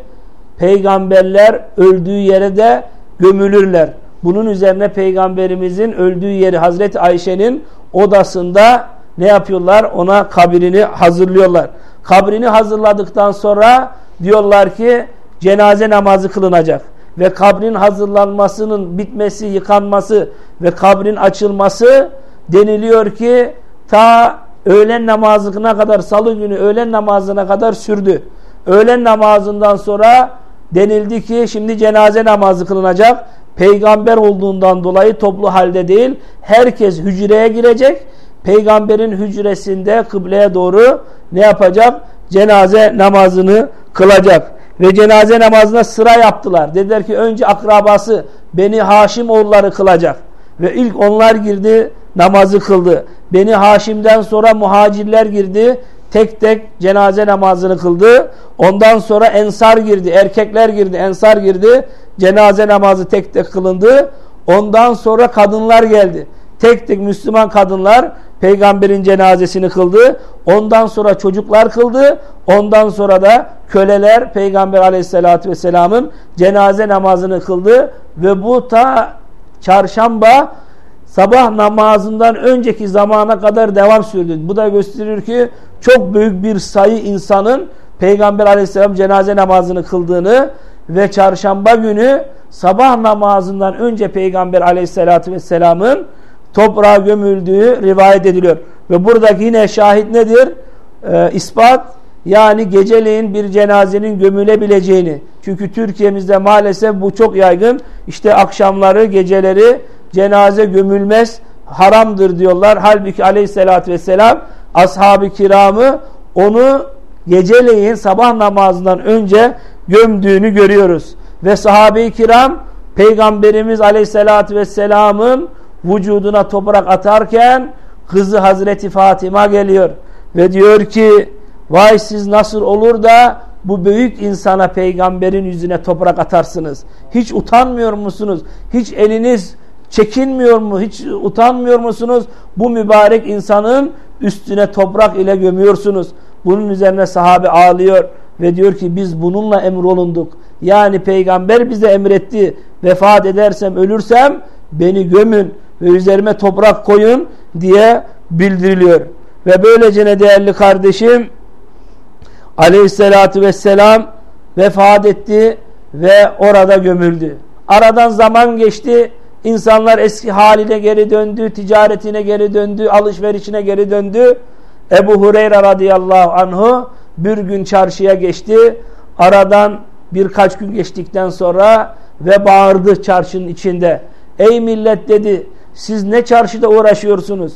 peygamberler öldüğü yere de gömülürler. Bunun üzerine peygamberimizin öldüğü yeri Hazreti Ayşe'nin odasında ne yapıyorlar? Ona kabrini hazırlıyorlar. Kabrini hazırladıktan sonra diyorlar ki cenaze namazı kılınacak. Ve kabrin hazırlanmasının bitmesi, yıkanması ve kabrin açılması deniliyor ki ta öğlen namazına kadar salı günü öğlen namazına kadar sürdü. Öğlen namazından sonra denildi ki şimdi cenaze namazı kılınacak. Peygamber olduğundan dolayı toplu halde değil herkes hücreye girecek. Peygamberin hücresinde kıbleye doğru ne yapacak? Cenaze namazını kılacak. Ve cenaze namazına sıra yaptılar. Dediler ki önce akrabası Beni Haşim oğulları kılacak. ve ilk onlar girdi namazı kıldı. Beni Haşim'den sonra muhacirler girdi. Tek tek cenaze namazını kıldı. Ondan sonra ensar girdi. Erkekler girdi. Ensar girdi. Cenaze namazı tek tek kılındı. Ondan sonra kadınlar geldi. Tek tek Müslüman kadınlar peygamberin cenazesini kıldı. Ondan sonra çocuklar kıldı. Ondan sonra da köleler peygamber aleyhissalatü vesselamın cenaze namazını kıldı. Ve bu ta çarşamba sabah namazından önceki zamana kadar devam sürdü. Bu da gösterir ki çok büyük bir sayı insanın Peygamber aleyhisselam cenaze namazını kıldığını ve çarşamba günü sabah namazından önce Peygamber aleyhissalatü vesselamın toprağa gömüldüğü rivayet ediliyor. Ve buradaki yine şahit nedir? Ee, ispat yani geceleyin bir cenazenin gömülebileceğini. Çünkü Türkiye'mizde maalesef bu çok yaygın. İşte akşamları, geceleri cenaze gömülmez, haramdır diyorlar. Halbuki aleyhissalatü vesselam ashab-ı kiramı onu geceleyin sabah namazından önce gömdüğünü görüyoruz. Ve sahabe-i kiram Peygamberimiz aleyhissalatü vesselamın vücuduna toprak atarken kızı Hazreti Fatıma geliyor ve diyor ki vay siz nasıl olur da bu büyük insana peygamberin yüzüne toprak atarsınız. Hiç utanmıyor musunuz? Hiç eliniz çekinmiyor mu? Hiç utanmıyor musunuz? Bu mübarek insanın üstüne toprak ile gömüyorsunuz. Bunun üzerine sahabe ağlıyor ve diyor ki biz bununla emrolunduk. Yani peygamber bize emretti. Vefat edersem ölürsem beni gömün ve üzerime toprak koyun diye bildiriliyor. Ve böylece ne değerli kardeşim aleyhissalatü vesselam vefat etti ve orada gömüldü. Aradan zaman geçti. İnsanlar eski haline geri döndü, ticaretine geri döndü, alışverişine geri döndü. Ebu Hureyre radıyallahu anhu bir gün çarşıya geçti. Aradan birkaç gün geçtikten sonra ve bağırdı çarşının içinde. Ey millet dedi siz ne çarşıda uğraşıyorsunuz?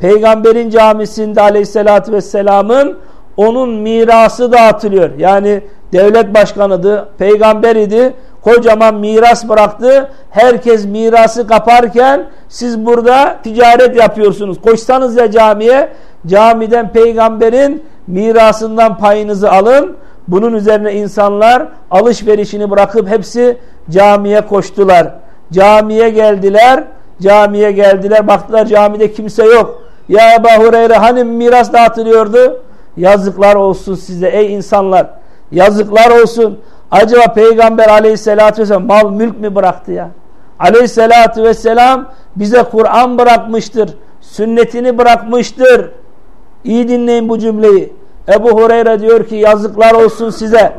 Peygamberin camisinde aleyhissalatü vesselamın onun mirası dağıtılıyor. Yani devlet başkanıydı, peygamber idi, kocaman miras bıraktı. Herkes mirası kaparken siz burada ticaret yapıyorsunuz. Koşsanız ya camiye, camiden peygamberin mirasından payınızı alın. Bunun üzerine insanlar alışverişini bırakıp hepsi camiye koştular. Camiye geldiler. Camiye geldiler. Baktılar camide kimse yok. Ya Ebu Hureyre hani miras dağıtılıyordu? Yazıklar olsun size ey insanlar. Yazıklar olsun. Acaba Peygamber aleyhissalatü vesselam mal mülk mi bıraktı ya? Aleyhissalatü vesselam bize Kur'an bırakmıştır. Sünnetini bırakmıştır. İyi dinleyin bu cümleyi. Ebu Hureyre diyor ki yazıklar olsun size.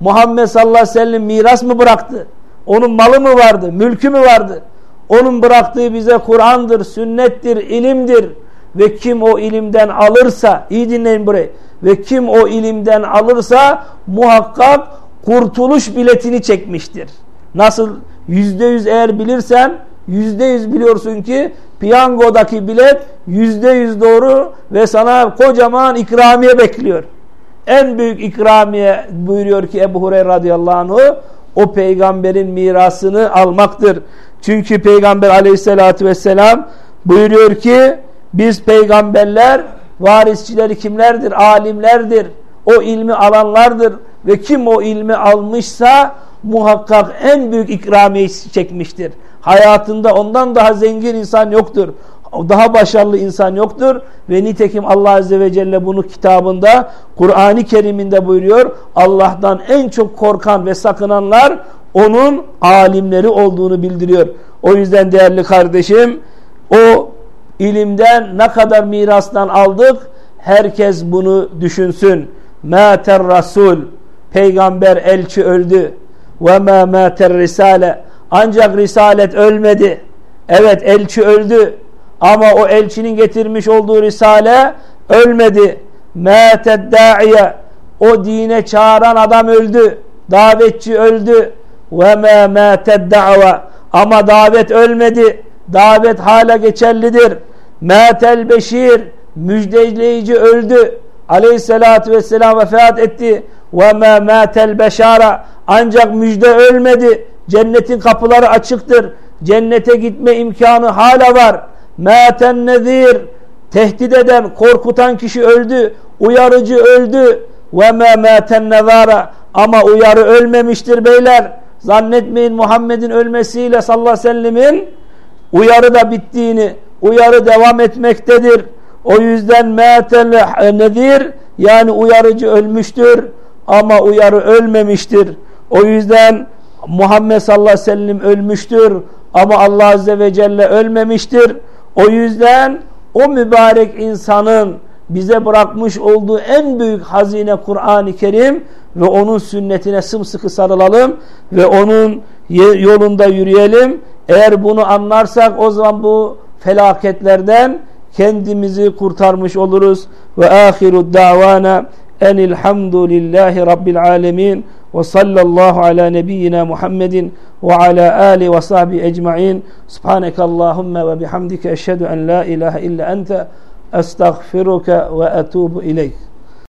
Muhammed sallallahu aleyhi ve sellem miras mı bıraktı? Onun malı mı vardı? Mülkü mü vardı? Onun bıraktığı bize Kur'an'dır, sünnettir, ilimdir. Ve kim o ilimden alırsa, iyi dinleyin burayı. Ve kim o ilimden alırsa muhakkak kurtuluş biletini çekmiştir. Nasıl yüzde yüz eğer bilirsen yüzde yüz biliyorsun ki piyangodaki bilet yüzde yüz doğru ve sana kocaman ikramiye bekliyor. En büyük ikramiye buyuruyor ki Ebu Hureyre radıyallahu anh o peygamberin mirasını almaktır. Çünkü peygamber aleyhissalatü vesselam buyuruyor ki biz peygamberler varisçileri kimlerdir? Alimlerdir. O ilmi alanlardır. Ve kim o ilmi almışsa muhakkak en büyük ikramiye çekmiştir. Hayatında ondan daha zengin insan yoktur. Daha başarılı insan yoktur. Ve nitekim Allah Azze ve Celle bunu kitabında Kur'an-ı Kerim'inde buyuruyor. Allah'tan en çok korkan ve sakınanlar onun alimleri olduğunu bildiriyor. O yüzden değerli kardeşim o ilimden ne kadar mirastan aldık herkes bunu düşünsün. Mater Rasul peygamber elçi öldü. Ve ma mater risale ancak risalet ölmedi. Evet elçi öldü ama o elçinin getirmiş olduğu risale ölmedi. Mated da'iye o dine çağıran adam öldü. Davetçi öldü. Ve ma mated da'va ama davet ölmedi. Davet hala geçerlidir. Matel beşir müjdeleyici öldü. Aleyhissalatü vesselam vefat etti. Ve ma matel beşara ancak müjde ölmedi. Cennetin kapıları açıktır. cennete gitme imkanı hala var. Mâten nezir tehdit eden, korkutan kişi öldü. Uyarıcı öldü. Ve mâ mâten nezara ama uyarı ölmemiştir beyler. Zannetmeyin Muhammed'in ölmesiyle sallallahu aleyhi ve sellemin uyarı da bittiğini, uyarı devam etmektedir. O yüzden mâtel nedir? Yani uyarıcı ölmüştür ama uyarı ölmemiştir. O yüzden Muhammed sallallahu aleyhi ve sellem ölmüştür ama Allah azze ve celle ölmemiştir. O yüzden o mübarek insanın bize bırakmış olduğu en büyük hazine Kur'an-ı Kerim ve onun sünnetine sımsıkı sarılalım ve onun yolunda yürüyelim. Eğer bunu anlarsak o zaman bu felaketlerden kendimizi kurtarmış oluruz. Ve ahiru davana enilhamdülillahi rabbil alemin ve sallallahu ala nebiyyina Muhammedin ve ala ali ve sahbi ecma'in. Subhaneke Allahümme ve bihamdike eşhedü en la ilahe illa ente estağfiruke ve etubu ileyk.